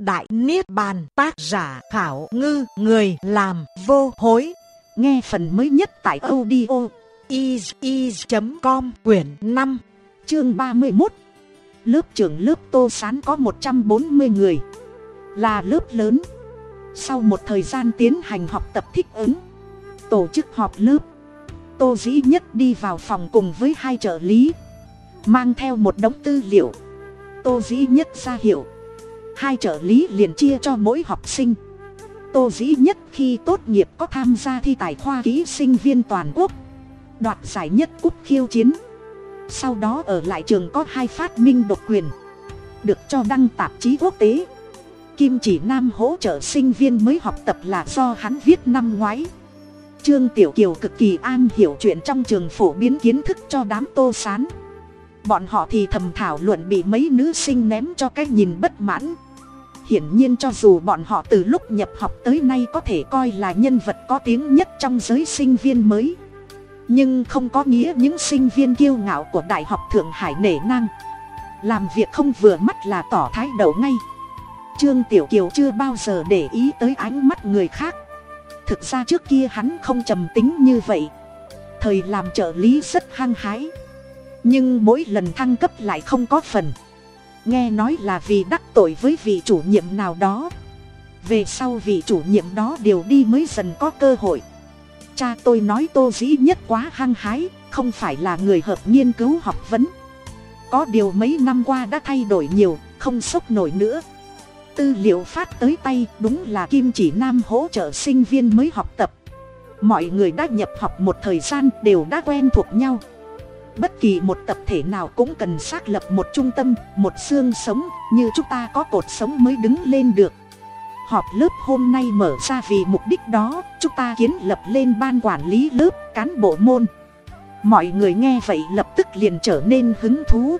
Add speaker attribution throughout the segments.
Speaker 1: Đại Niết Bàn, tác giả khảo ngư, người làm vô hối. Nghe phần mới nhất tại audio is.com quyển 5 chương 31. Lớp trưởng lớp Tô Sán có 140 người. Là lớp lớn. Sau một thời gian tiến hành học tập thích ứng. Tổ chức họp lớp. Tô Dĩ Nhất đi vào phòng cùng với hai trợ lý. Mang theo một đống tư liệu. Tô Dĩ Nhất ra hiệu hai trợ lý liền chia cho mỗi học sinh. Tô dĩ nhất khi tốt nghiệp có tham gia thi tài khoa ký sinh viên toàn quốc. Đoạt giải nhất cúp khiêu chiến. Sau đó ở lại trường có hai phát minh độc quyền. Được cho đăng tạp chí quốc tế. Kim chỉ nam hỗ trợ sinh viên mới học tập là do hắn viết năm ngoái. Trương tiểu kiều cực kỳ an hiểu chuyện trong trường phổ biến kiến thức cho đám tô sán bọn họ thì thầm thảo luận bị mấy nữ sinh ném cho cái nhìn bất mãn. Hiển nhiên cho dù bọn họ từ lúc nhập học tới nay có thể coi là nhân vật có tiếng nhất trong giới sinh viên mới. Nhưng không có nghĩa những sinh viên kiêu ngạo của đại học thượng hải nể nang. Làm việc không vừa mắt là tỏ thái độ ngay. Trương tiểu kiều chưa bao giờ để ý tới ánh mắt người khác. Thực ra trước kia hắn không trầm tính như vậy. Thời làm trợ lý rất hăng hái nhưng mỗi lần thăng cấp lại không có phần. Nghe nói là vì đắc tội với vị chủ nhiệm nào đó. Về sau vị chủ nhiệm đó đều đi mới dần có cơ hội. Cha tôi nói tô dĩ nhất quá hăng hái, không phải là người hợp nghiên cứu học vấn. Có điều mấy năm qua đã thay đổi nhiều, không sốc nổi nữa. Tư liệu phát tới tay, đúng là kim chỉ nam hỗ trợ sinh viên mới học tập. Mọi người đã nhập học một thời gian đều đã quen thuộc nhau bất kỳ một tập thể nào cũng cần xác lập một trung tâm, một xương sống, như chúng ta có cột sống mới đứng lên được. Họp lớp hôm nay mở ra vì mục đích đó, chúng ta kiến lập lên ban quản lý lớp, cán bộ môn. Mọi người nghe vậy lập tức liền trở nên hứng thú.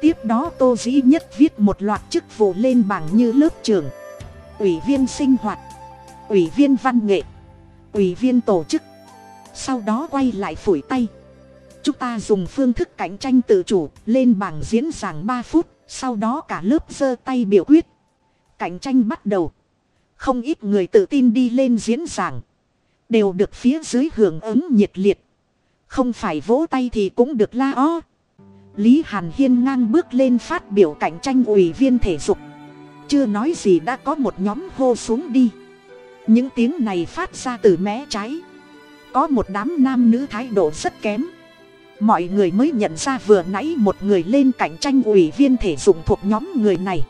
Speaker 1: Tiếp đó tô dĩ nhất viết một loạt chức vụ lên bảng như lớp trường ủy viên sinh hoạt, ủy viên văn nghệ, ủy viên tổ chức. Sau đó quay lại phủi tay chúng ta dùng phương thức cạnh tranh tự chủ, lên bảng diễn giảng ba phút, sau đó cả lớp giơ tay biểu quyết. Cạnh tranh bắt đầu. Không ít người tự tin đi lên diễn giảng. Đều được phía dưới hưởng ứng nhiệt liệt. Không phải vỗ tay thì cũng được la o. Lý hàn hiên ngang bước lên phát biểu cạnh tranh ủy viên thể dục. Chưa nói gì đã có một nhóm hô xuống đi. Những tiếng này phát ra từ mé trái. Có một đám nam nữ thái độ rất kém mọi người mới nhận ra vừa nãy một người lên cạnh tranh ủy viên thể dụng thuộc nhóm người này.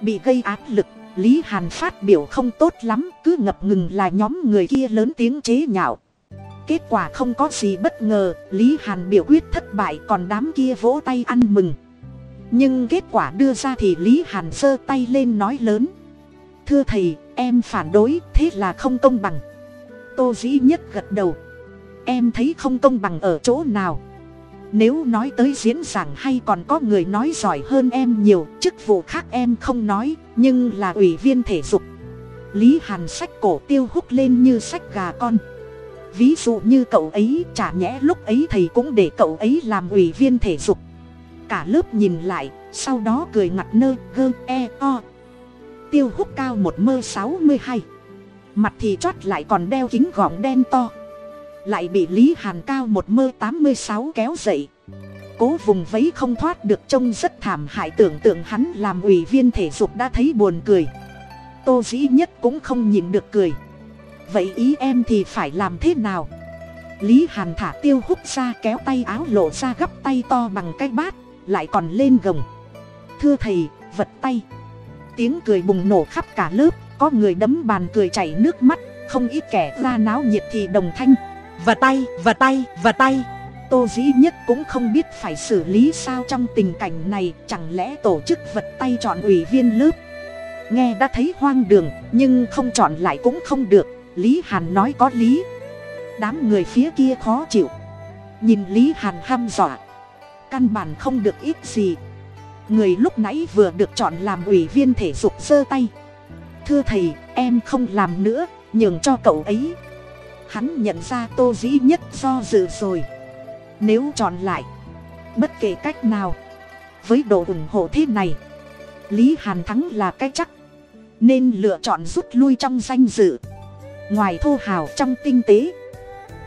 Speaker 1: Bị gây áp lực, lý hàn phát biểu không tốt lắm, cứ ngập ngừng là nhóm người kia lớn tiếng chế nhạo. Kết quả không có gì bất ngờ, lý hàn biểu quyết thất bại còn đám kia vỗ tay ăn mừng. Nhưng kết quả đưa ra thì lý hàn giơ tay lên nói lớn. Thưa thầy, em phản đối, thế là không công bằng. Tô dĩ nhất gật đầu em thấy không công bằng ở chỗ nào? Nếu nói tới diễn giảng hay còn có người nói giỏi hơn em nhiều, chức vụ khác em không nói, nhưng là ủy viên thể dục. Lý hàn sách cổ tiêu hút lên như sách gà con. Ví dụ như cậu ấy, chả nhẽ lúc ấy thầy cũng để cậu ấy làm ủy viên thể dục. Cả lớp nhìn lại, sau đó cười ngặt nơ, gơ e o. Tiêu hút cao một mơ sáu mươi hai. Mặt thì chót lại còn đeo kính gọng đen to lại bị lý hàn cao một mơ tám mươi sáu kéo dậy. Cố vùng vấy không thoát được trông rất thảm hại, tưởng tượng hắn làm ủy viên thể dục đã thấy buồn cười. Tô dĩ nhất cũng không nhìn được cười. Vậy ý em thì phải làm thế nào? Lý hàn thả tiêu hút ra, kéo tay áo lộ ra gắp tay to bằng cái bát, lại còn lên gồng. Thưa thầy, vật tay. Tiếng cười bùng nổ khắp cả lớp, có người đấm bàn cười chảy nước mắt, không ít kẻ ra náo nhiệt thì đồng thanh và tay và tay và tay. Tô dĩ nhất cũng không biết phải xử lý sao trong tình cảnh này, chẳng lẽ tổ chức vật tay chọn ủy viên lớp? Nghe đã thấy hoang đường, nhưng không chọn lại cũng không được. Lý hàn nói có lý. Đám người phía kia khó chịu. Nhìn lý hàn ham dọa. Căn bản không được ít gì. Người lúc nãy vừa được chọn làm ủy viên thể dục giơ tay. Thưa thầy, em không làm nữa, nhường cho cậu ấy hắn nhận ra tô dĩ nhất do dự rồi. Nếu chọn lại, bất kể cách nào, với độ ủng hộ thế này, lý hàn thắng là cái chắc. Nên lựa chọn rút lui trong danh dự. Ngoài thô hào trong tinh tế,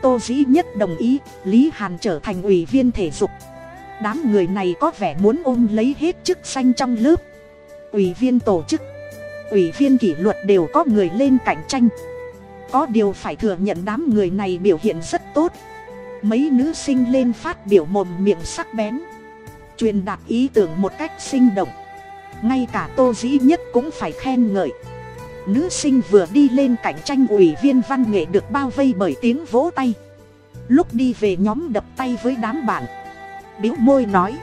Speaker 1: tô dĩ nhất đồng ý, lý hàn trở thành ủy viên thể dục. Đám người này có vẻ muốn ôm lấy hết chức danh trong lớp. Ủy viên tổ chức, ủy viên kỷ luật đều có người lên cạnh tranh có điều phải thừa nhận đám người này biểu hiện rất tốt. Mấy nữ sinh lên phát biểu mồm miệng sắc bén, truyền đạt ý tưởng một cách sinh động. Ngay cả tô dĩ nhất cũng phải khen ngợi. Nữ sinh vừa đi lên cạnh tranh ủy viên văn nghệ được bao vây bởi tiếng vỗ tay. Lúc đi về nhóm đập tay với đám bạn biếu môi nói,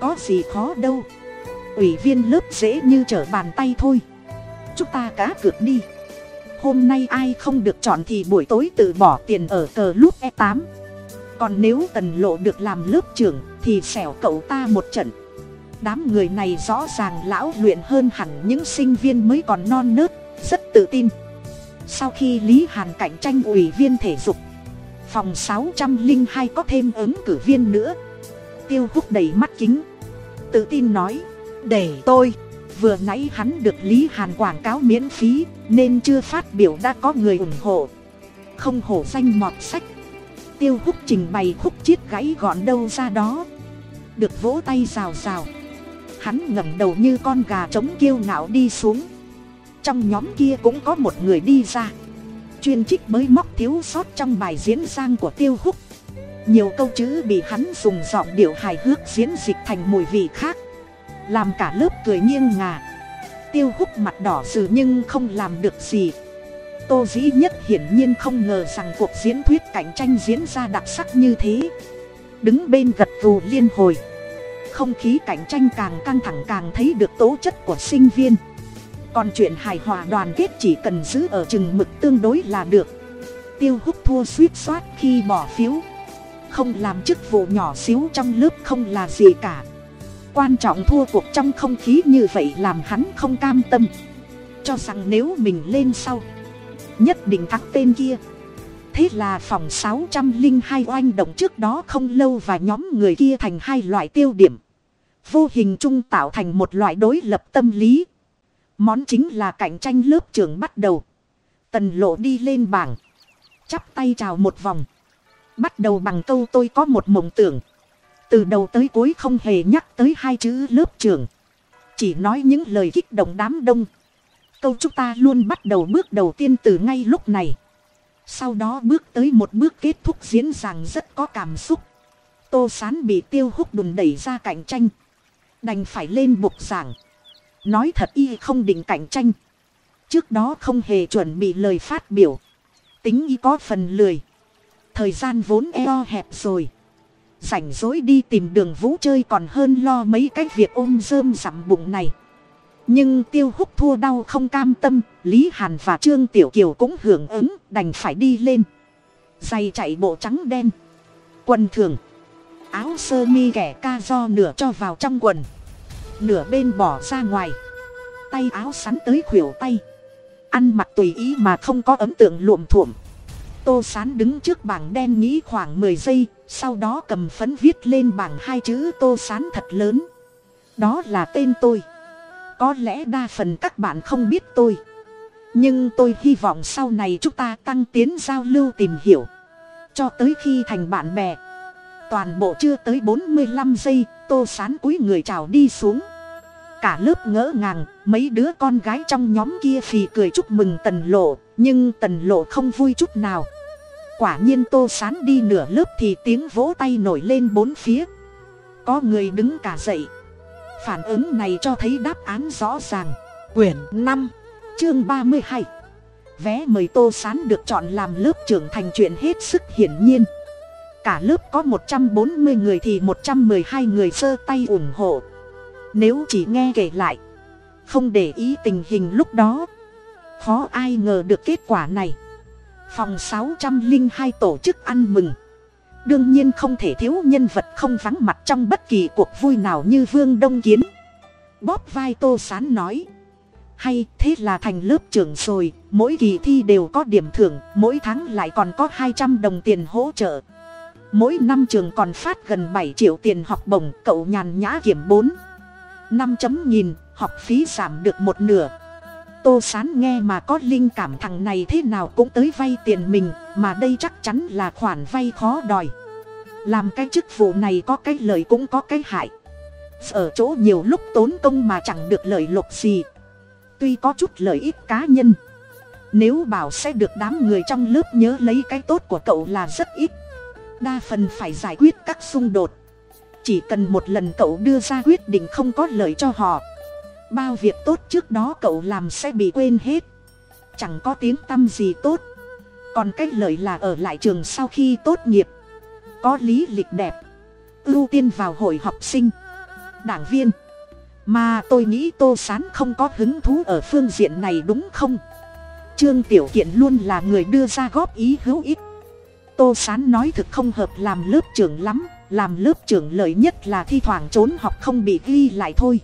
Speaker 1: có gì khó đâu. Ủy viên lớp dễ như trở bàn tay thôi. Chúng ta cá cược đi hôm nay ai không được chọn thì buổi tối tự bỏ tiền ở cờ lúc e tám. Còn nếu tần lộ được làm lớp trưởng thì xẻo cậu ta một trận. Đám người này rõ ràng lão luyện hơn hẳn những sinh viên mới còn non nớt, rất tự tin. Sau khi lý hàn cạnh tranh ủy viên thể dục, phòng sáu trăm linh hai có thêm ứng cử viên nữa. Tiêu hút đầy mắt kính, tự tin nói, để tôi vừa nãy hắn được lý hàn quảng cáo miễn phí, nên chưa phát biểu đã có người ủng hộ. Không hổ danh mọt sách. Tiêu Húc trình bày khúc chiết gãy gọn đâu ra đó. Được vỗ tay rào rào. Hắn ngẩng đầu như con gà trống kiêu ngạo đi xuống. Trong nhóm kia cũng có một người đi ra. Chuyên trích mới móc thiếu sót trong bài diễn giang của tiêu Húc. Nhiều câu chữ bị hắn dùng giọng điệu hài hước diễn dịch thành mùi vị khác làm cả lớp cười nghiêng ngà tiêu hút mặt đỏ dừ nhưng không làm được gì. Tô dĩ nhất hiển nhiên không ngờ rằng cuộc diễn thuyết cạnh tranh diễn ra đặc sắc như thế. Đứng bên gật gù liên hồi. Không khí cạnh tranh càng căng thẳng càng thấy được tố chất của sinh viên. Còn chuyện hài hòa đoàn kết chỉ cần giữ ở chừng mực tương đối là được. Tiêu hút thua suýt soát khi bỏ phiếu. Không làm chức vụ nhỏ xíu trong lớp không là gì cả quan trọng thua cuộc trong không khí như vậy làm hắn không cam tâm. Cho rằng nếu mình lên sau, nhất định thắng tên kia. Thế là phòng sáu trăm linh hai oanh động trước đó không lâu và nhóm người kia thành hai loại tiêu điểm. Vô hình chung tạo thành một loại đối lập tâm lý. Món chính là cạnh tranh lớp trường bắt đầu. Tần lộ đi lên bảng, chắp tay chào một vòng. Bắt đầu bằng câu tôi có một mộng tưởng từ đầu tới cuối không hề nhắc tới hai chữ lớp trường chỉ nói những lời kích động đám đông. Câu chúng ta luôn bắt đầu bước đầu tiên từ ngay lúc này. Sau đó bước tới một bước kết thúc diễn rằng rất có cảm xúc. Tô sán bị tiêu hút đùn đẩy ra cạnh tranh. Đành phải lên bục giảng. Nói thật y không định cạnh tranh. Trước đó không hề chuẩn bị lời phát biểu. Tính y có phần lười. Thời gian vốn eo hẹp rồi rảnh rối đi tìm đường vũ chơi còn hơn lo mấy cái việc ôm rơm rằm bụng này. Nhưng tiêu húc thua đau không cam tâm, lý hàn và trương tiểu kiều cũng hưởng ứng, đành phải đi lên. Giày chạy bộ trắng đen. Quần thường. Áo sơ mi kẻ ca do nửa cho vào trong quần. Nửa bên bỏ ra ngoài. Tay áo sắn tới khuỷu tay. Ăn mặc tùy ý mà không có ấn tượng luộm thuộm tô sán đứng trước bảng đen nghĩ khoảng mười giây, sau đó cầm phấn viết lên bảng hai chữ tô sán thật lớn. Đó là tên tôi. Có lẽ đa phần các bạn không biết tôi. Nhưng tôi hy vọng sau này chúng ta tăng tiến giao lưu tìm hiểu. Cho tới khi thành bạn bè. Toàn bộ chưa tới bốn mươi lăm giây, tô sán cúi người chào đi xuống. Cả lớp ngỡ ngàng, mấy đứa con gái trong nhóm kia phì cười chúc mừng tần lộ nhưng tần lộ không vui chút nào. Quả nhiên tô sán đi nửa lớp thì tiếng vỗ tay nổi lên bốn phía. Có người đứng cả dậy. Phản ứng này cho thấy đáp án rõ ràng. Quyển năm, chương ba mươi hai. Vé mời tô sán được chọn làm lớp trưởng thành chuyện hết sức hiển nhiên. Cả lớp có một trăm bốn mươi người thì một trăm m ư ơ i hai người giơ tay ủng hộ. Nếu chỉ nghe kể lại, không để ý tình hình lúc đó khó ai ngờ được kết quả này. Phòng sáu trăm linh hai tổ chức ăn mừng. Đương nhiên không thể thiếu nhân vật không vắng mặt trong bất kỳ cuộc vui nào như vương đông kiến. Bóp vai tô sán nói. Hay thế là thành lớp trưởng rồi, mỗi kỳ thi đều có điểm thưởng, mỗi tháng lại còn có hai trăm đồng tiền hỗ trợ. Mỗi năm trường còn phát gần bảy triệu tiền học bổng, cậu nhàn nhã kiểm bốn. Năm chấm nghìn, học phí giảm được một nửa tô sán nghe mà có linh cảm thằng này thế nào cũng tới vay tiền mình, mà đây chắc chắn là khoản vay khó đòi. Làm cái chức vụ này có cái lợi cũng có cái hại. Ở chỗ nhiều lúc tốn công mà chẳng được lợi lộc gì. Tuy có chút lợi ích cá nhân. Nếu bảo sẽ được đám người trong lớp nhớ lấy cái tốt của cậu là rất ít. Đa phần phải giải quyết các xung đột. Chỉ cần một lần cậu đưa ra quyết định không có lợi cho họ bao việc tốt trước đó cậu làm sẽ bị quên hết. Chẳng có tiếng tăm gì tốt. Còn cái lợi là ở lại trường sau khi tốt nghiệp. Có lý lịch đẹp. Ưu tiên vào hội học sinh. Đảng viên. Mà tôi nghĩ tô sán không có hứng thú ở phương diện này đúng không? Trương tiểu kiện luôn là người đưa ra góp ý hữu ích. Tô sán nói thực không hợp làm lớp trưởng lắm. Làm lớp trưởng lợi nhất là thi thoảng trốn học không bị ghi lại thôi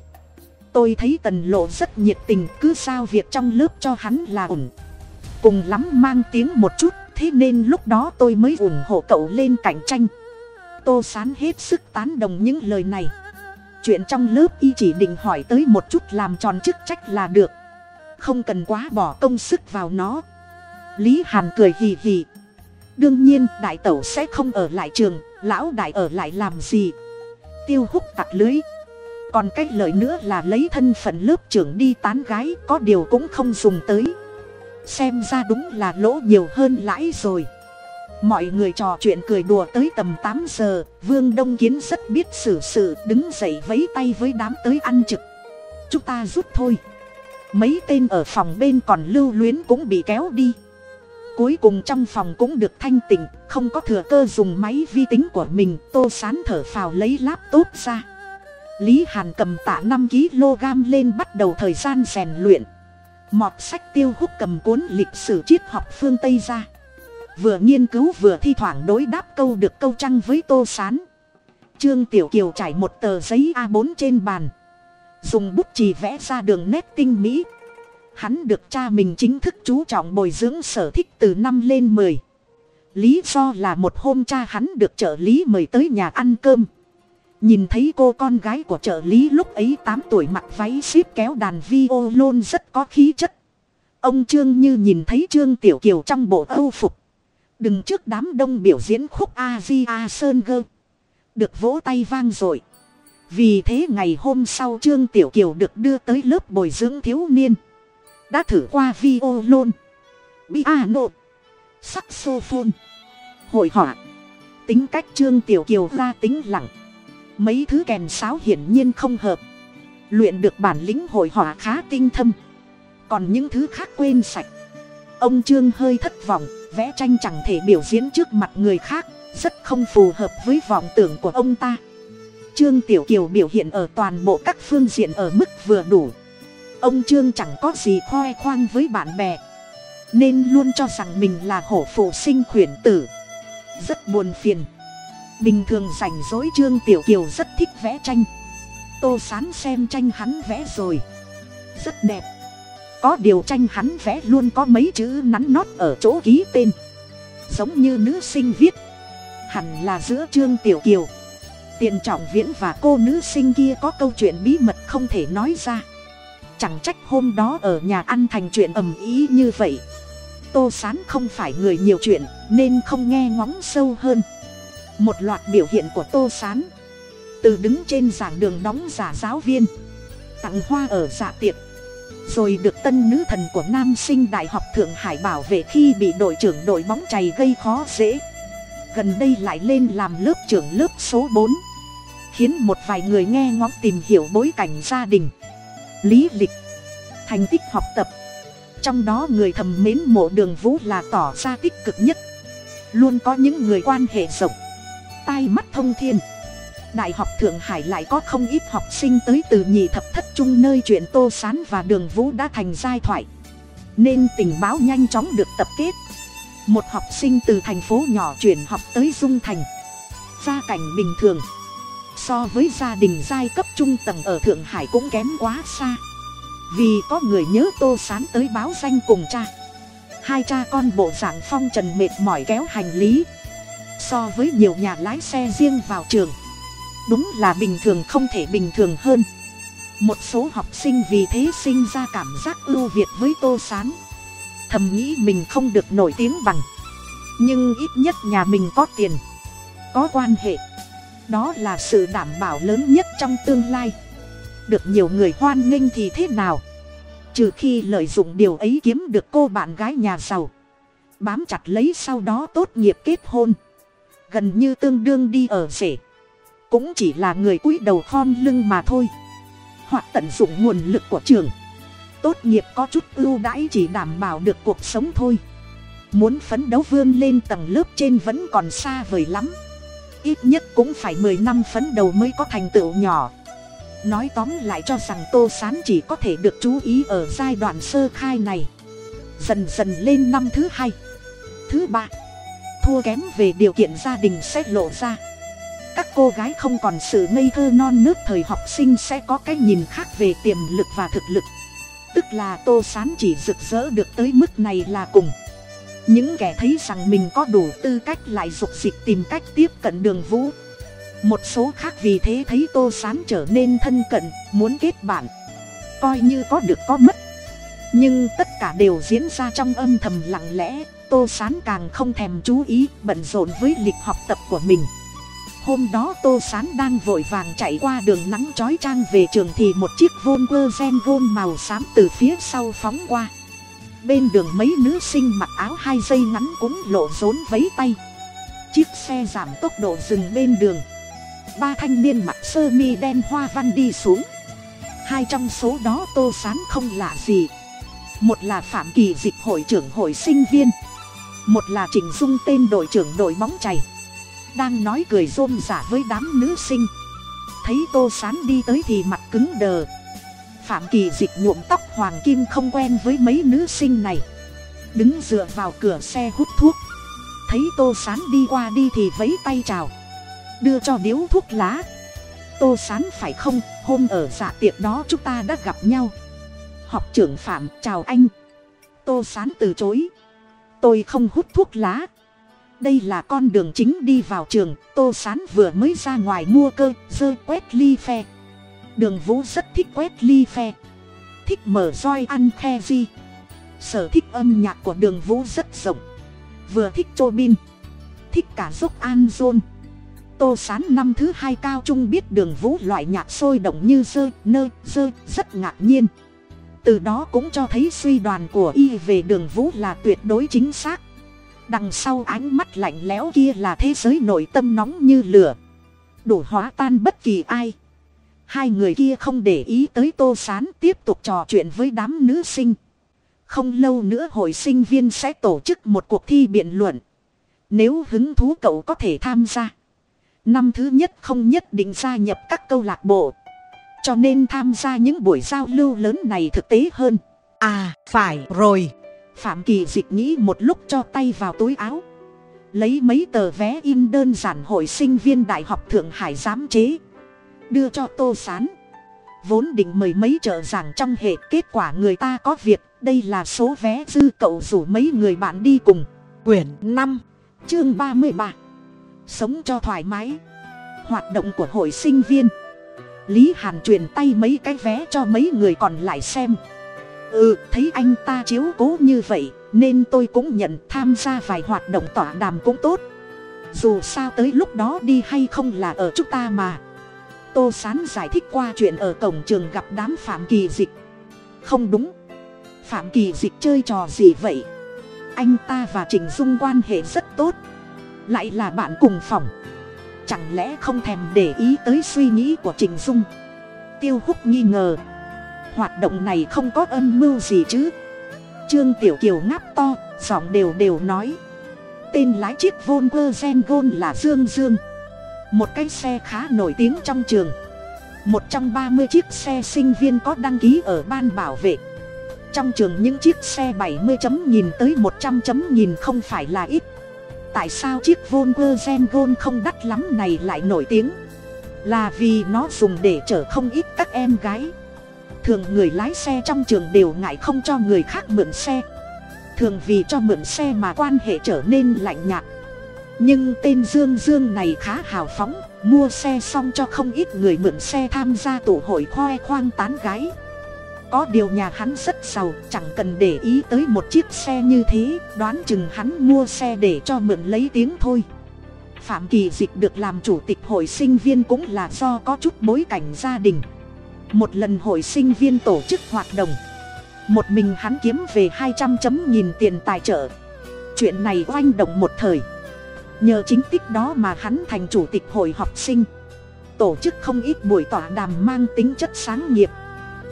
Speaker 1: tôi thấy tần lộ rất nhiệt tình, cứ sao việc trong lớp cho hắn là ủng cùng lắm mang tiếng một chút, thế nên lúc đó tôi mới ủng hộ cậu lên cạnh tranh. Tô sán hết sức tán đồng những lời này. Chuyện trong lớp y chỉ định hỏi tới một chút làm tròn chức trách là được. Không cần quá bỏ công sức vào nó. Lý hàn cười hì hì. Đương nhiên, đại tẩu sẽ không ở lại trường, lão đại ở lại làm gì? Tiêu hút tặc lưới còn cái lợi nữa là lấy thân phận lớp trưởng đi tán gái có điều cũng không dùng tới. Xem ra đúng là lỗ nhiều hơn lãi rồi. Mọi người trò chuyện cười đùa tới tầm tám giờ, vương đông kiến rất biết xử sự, đứng dậy vấy tay với đám tới ăn trực. Chúng ta rút thôi. Mấy tên ở phòng bên còn lưu luyến cũng bị kéo đi. Cuối cùng trong phòng cũng được thanh tịnh, không có thừa cơ dùng máy vi tính của mình, tô sán thở phào lấy laptop ra lý hàn cầm tạ năm kg lên bắt đầu thời gian rèn luyện. Mọt sách tiêu hút cầm cuốn lịch sử triết học phương tây ra. Vừa nghiên cứu vừa thi thoảng đối đáp câu được câu trăng với tô sán. Trương tiểu kiều trải một tờ giấy a 4 trên bàn. Dùng bút chì vẽ ra đường nét tinh mỹ. Hắn được cha mình chính thức chú trọng bồi dưỡng sở thích từ năm lên mười. Lý do là một hôm cha hắn được trợ lý mời tới nhà ăn cơm nhìn thấy cô con gái của trợ lý lúc ấy tám tuổi mặc váy ship kéo đàn vi ô lôn rất có khí chất. Ông trương như nhìn thấy trương tiểu kiều trong bộ âu phục. Đừng trước đám đông biểu diễn khúc a di a sơn gơ. Được vỗ tay vang rồi vì thế ngày hôm sau trương tiểu kiều được đưa tới lớp bồi dưỡng thiếu niên. Đã thử qua vi ô lôn piano, saxophone, hội họa. Tính cách trương tiểu kiều ra tính lặng mấy thứ kèn sáo hiển nhiên không hợp. Luyện được bản lĩnh hội họa khá tinh thâm. Còn những thứ khác quên sạch. Ông trương hơi thất vọng, vẽ tranh chẳng thể biểu diễn trước mặt người khác, rất không phù hợp với vọng tưởng của ông ta. Trương tiểu kiều biểu hiện ở toàn bộ các phương diện ở mức vừa đủ. Ông trương chẳng có gì khoe khoang với bạn bè, nên luôn cho rằng mình là hổ phụ sinh khuyển tử. Rất buồn phiền bình thường rảnh rỗi trương tiểu kiều rất thích vẽ tranh. Tô sán xem tranh hắn vẽ rồi. Rất đẹp. Có điều tranh hắn vẽ luôn có mấy chữ nắn nót ở chỗ ký tên. Giống như nữ sinh viết. Hẳn là giữa trương tiểu kiều. Tiền trọng viễn và cô nữ sinh kia có câu chuyện bí mật không thể nói ra. Chẳng trách hôm đó ở nhà ăn thành chuyện ầm ý như vậy. Tô sán không phải người nhiều chuyện, nên không nghe ngóng sâu hơn một loạt biểu hiện của tô sán. Từ đứng trên giảng đường đóng giả giáo viên, tặng hoa ở dạ tiệc, rồi được tân nữ thần của nam sinh đại học thượng hải bảo vệ khi bị đội trưởng đội bóng chày gây khó dễ. Gần đây lại lên làm lớp trưởng lớp số bốn, khiến một vài người nghe ngóng tìm hiểu bối cảnh gia đình, lý lịch, thành tích học tập. Trong đó người thầm mến mộ đường vũ là tỏ ra tích cực nhất. Luôn có những người quan hệ rộng tai mắt thông thiên. Đại học thượng hải lại có không ít học sinh tới từ nhì thập thất trung nơi chuyện tô sán và đường vũ đã thành giai thoại. Nên tình báo nhanh chóng được tập kết. Một học sinh từ thành phố nhỏ chuyển học tới dung thành. Gia cảnh bình thường. So với gia đình giai cấp trung tầng ở thượng hải cũng kém quá xa. Vì có người nhớ tô sán tới báo danh cùng cha. Hai cha con bộ dạng phong trần mệt mỏi kéo hành lý so với nhiều nhà lái xe riêng vào trường. Đúng là bình thường không thể bình thường hơn. Một số học sinh vì thế sinh ra cảm giác ưu việt với tô s á n thầm nghĩ mình không được nổi tiếng bằng. Nhưng ít nhất nhà mình có tiền. Có quan hệ. Đó là sự đảm bảo lớn nhất trong tương lai. Được nhiều người hoan nghênh thì thế nào? Trừ khi lợi dụng điều ấy kiếm được cô bạn gái nhà giàu. Bám chặt lấy sau đó tốt nghiệp kết hôn gần như tương đương đi ở rể. Cũng chỉ là người cúi đầu khom lưng mà thôi. Hoặc tận dụng nguồn lực của trường. Tốt nghiệp có chút ưu đãi chỉ đảm bảo được cuộc sống thôi. Muốn phấn đấu vươn lên tầng lớp trên vẫn còn xa vời lắm. Ít nhất cũng phải mười năm phấn đầu mới có thành tựu nhỏ. Nói tóm lại cho rằng tô sán chỉ có thể được chú ý ở giai đoạn sơ khai này. Dần dần lên năm thứ hai. Thứ ba thua kém về điều kiện gia đình sẽ lộ ra. Các cô gái không còn sự ngây thơ non nớt thời học sinh sẽ có cái nhìn khác về tiềm lực và thực lực. Tức là tô sán chỉ rực rỡ được tới mức này là cùng. Những kẻ thấy rằng mình có đủ tư cách lại dục dịch tìm cách tiếp cận đường vũ. Một số khác vì thế thấy tô sán trở nên thân cận, muốn kết bạn. Coi như có được có mất. Nhưng tất cả đều diễn ra trong âm thầm lặng lẽ tô sán càng không thèm chú ý, bận rộn với lịch học tập của mình. Hôm đó tô sán đang vội vàng chạy qua đường nắng chói trang về trường thì một chiếc vôn quơ gen vôn màu xám từ phía sau phóng qua. Bên đường mấy nữ sinh mặc áo hai dây ngắn cũng lộ rốn vấy tay. Chiếc xe giảm tốc độ dừng bên đường. Ba thanh niên mặc sơ mi đen hoa văn đi xuống. Hai trong số đó tô sán không lạ gì. Một là phạm kỳ dịch hội trưởng hội sinh viên một là trịnh dung tên đội trưởng đội bóng chày. Đang nói cười rôm rả với đám nữ sinh. Thấy tô sán đi tới thì mặt cứng đờ. Phạm kỳ dịch nhuộm tóc hoàng kim không quen với mấy nữ sinh này. Đứng dựa vào cửa xe hút thuốc. Thấy tô sán đi qua đi thì vấy tay chào. Đưa cho điếu thuốc lá. Tô sán phải không, hôm ở dạ tiệc đó chúng ta đã gặp nhau. Học trưởng phạm, chào anh. Tô sán từ chối tôi không hút thuốc lá. Đây là con đường chính đi vào trường. Tô sán vừa mới ra ngoài mua cơ, dơ quét ly phe. Đường vũ rất thích quét ly phe. Thích mở roi ăn khe di. Sở thích âm nhạc của đường vũ rất rộng. Vừa thích chô bin thích cả dốc an dôn tô sán năm thứ hai cao trung biết đường vũ loại nhạc sôi động như dơ nơ, dơ, rất ngạc nhiên từ đó cũng cho thấy suy đoàn của y về đường vũ là tuyệt đối chính xác. Đằng sau ánh mắt lạnh lẽo kia là thế giới nội tâm nóng như lửa. Đủ hóa tan bất kỳ ai. Hai người kia không để ý tới tô sán tiếp tục trò chuyện với đám nữ sinh. Không lâu nữa hội sinh viên sẽ tổ chức một cuộc thi biện luận. Nếu hứng thú cậu có thể tham gia. Năm thứ nhất không nhất định gia nhập các câu lạc bộ cho nên tham gia những buổi giao lưu lớn này thực tế hơn.
Speaker 2: À phải rồi.
Speaker 1: Phạm kỳ dịch nghĩ một lúc cho tay vào túi áo. Lấy mấy tờ vé in đơn giản hội sinh viên đại học thượng hải giám chế. Đưa cho tô s á n vốn định mời mấy trợ giảng trong hệ kết quả người ta có việc. Đây là số vé dư cậu rủ mấy người bạn đi cùng.
Speaker 2: Quyển năm,
Speaker 1: chương ba mươi ba. Sống cho thoải mái. Hoạt động của hội sinh viên lý hàn truyền tay mấy cái vé cho mấy người còn lại xem. Ừ thấy anh ta chiếu cố như vậy, nên tôi cũng nhận tham gia vài hoạt động tỏa đàm cũng tốt. Dù sao tới lúc đó đi hay không là ở chúng ta mà. Tô sán giải thích qua chuyện ở cổng trường gặp đám phạm kỳ dịch. Không đúng. Phạm kỳ dịch chơi trò gì vậy? Anh ta và trình dung quan hệ rất tốt. Lại là bạn cùng phòng chẳng lẽ không thèm để ý tới suy nghĩ của trình dung? Tiêu húc nghi ngờ. Hoạt động này không có âm mưu gì chứ? Trương tiểu kiều ngáp to, giọng đều đều nói. Tên lái chiếc vôn quơ gen gôn là dương dương. Một cái xe khá nổi tiếng trong trường. Một trong ba mươi chiếc xe sinh viên có đăng ký ở ban bảo vệ. Trong trường những chiếc xe bảy mươi chấm nhìn tới một trăm chấm nhìn không phải là ít tại sao chiếc volvo gen không đắt lắm này lại nổi tiếng? Là vì nó dùng để chở không ít các em gái. Thường người lái xe trong trường đều ngại không cho người khác mượn xe. Thường vì cho mượn xe mà quan hệ trở nên lạnh nhạt. Nhưng tên dương dương này khá hào phóng, mua xe xong cho không ít người mượn xe tham gia tụ hội khoe khoang tán gái có điều nhà hắn rất giàu, chẳng cần để ý tới một chiếc xe như thế, đoán chừng hắn mua xe để cho mượn lấy tiếng thôi. Phạm kỳ dịch được làm chủ tịch hội sinh viên cũng là do có chút bối cảnh gia đình. Một lần hội sinh viên tổ chức hoạt động, một mình hắn kiếm về hai trăm chấm nghìn tiền tài trợ. Chuyện này oanh động một thời. Nhờ chính tích đó mà hắn thành chủ tịch hội học sinh. Tổ chức không ít buổi tọa đàm mang tính chất sáng nghiệp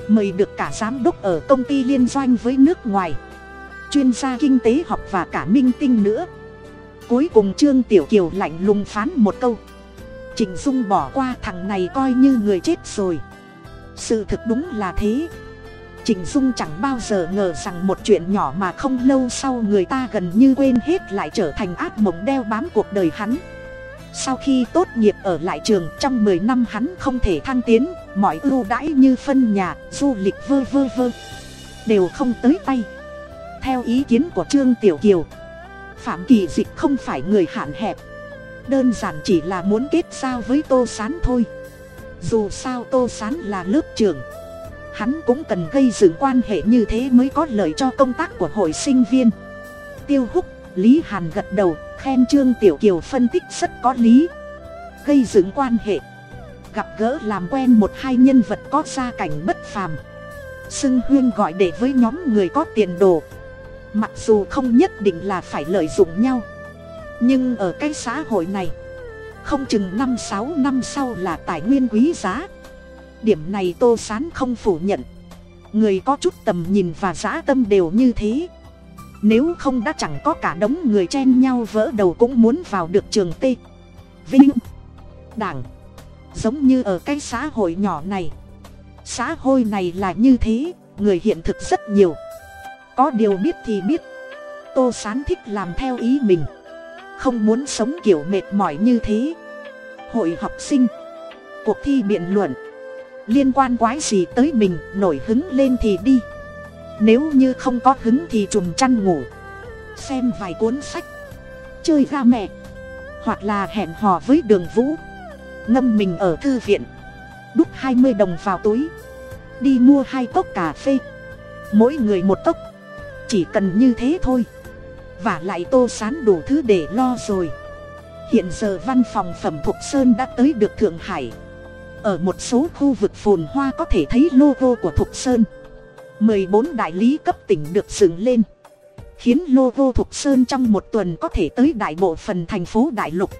Speaker 1: mời được cả giám đốc ở công ty liên doanh với nước ngoài, chuyên gia kinh tế học và cả minh tinh nữa. Cuối cùng trương tiểu kiều lạnh lùng phán một câu. Trịnh dung bỏ qua thằng này coi như người chết rồi. Sự thực đúng là thế. Trịnh dung chẳng bao giờ ngờ rằng một chuyện nhỏ mà không lâu sau người ta gần như quên hết lại trở thành ác mộng đeo bám cuộc đời hắn sau khi tốt nghiệp ở lại trường, trong mười năm hắn không thể thăng tiến, mọi ưu đãi như phân nhà, du lịch vơ vơ vơ, đều không tới tay. Theo ý kiến của trương tiểu kiều, phạm kỳ dịch không phải người hạn hẹp. Đơn giản chỉ là muốn kết giao với tô s á n thôi. Dù sao tô s á n là lớp trường hắn cũng cần gây dựng quan hệ như thế mới có lợi cho công tác của hội sinh viên. Tiêu húc lý hàn gật đầu, khen trương tiểu kiều phân tích rất có lý. Gây dựng quan hệ. Gặp gỡ làm quen một hai nhân vật có gia cảnh bất phàm. Xưng huyên gọi để với nhóm người có tiền đồ. Mặc dù không nhất định là phải lợi dụng nhau. Nhưng ở cái xã hội này, không chừng năm sáu năm sau là tài nguyên quý giá. Điểm này tô sán không phủ nhận. Người có chút tầm nhìn và giã tâm đều như thế nếu không đã chẳng có cả đống người chen nhau vỡ đầu cũng muốn vào được trường t. Vinh. Đảng. Giống như ở cái xã hội nhỏ này. Xã hội này là như thế, người hiện thực rất nhiều. Có điều biết thì biết. Tô sán thích làm theo ý mình. Không muốn sống kiểu mệt mỏi như thế. Hội học sinh. Cuộc thi biện luận. Liên quan quái gì tới mình, nổi hứng lên thì đi nếu như không có hứng thì trùng chăn ngủ. Xem vài cuốn sách. Chơi ga mẹ. Hoặc là hẹn hò với đường vũ. Ngâm mình ở thư viện. Đúc hai mươi đồng vào túi. Đi mua hai cốc cà phê. Mỗi người một cốc. Chỉ cần như thế thôi. Và lại tô sán đủ thứ để lo rồi. Hiện giờ văn phòng phẩm thục sơn đã tới được thượng hải. Ở một số khu vực phồn hoa có thể thấy logo của thục sơn mười bốn đại lý cấp tỉnh được dựng lên. Khiến lô vô thục sơn trong một tuần có thể tới đại bộ phần thành phố đại lục.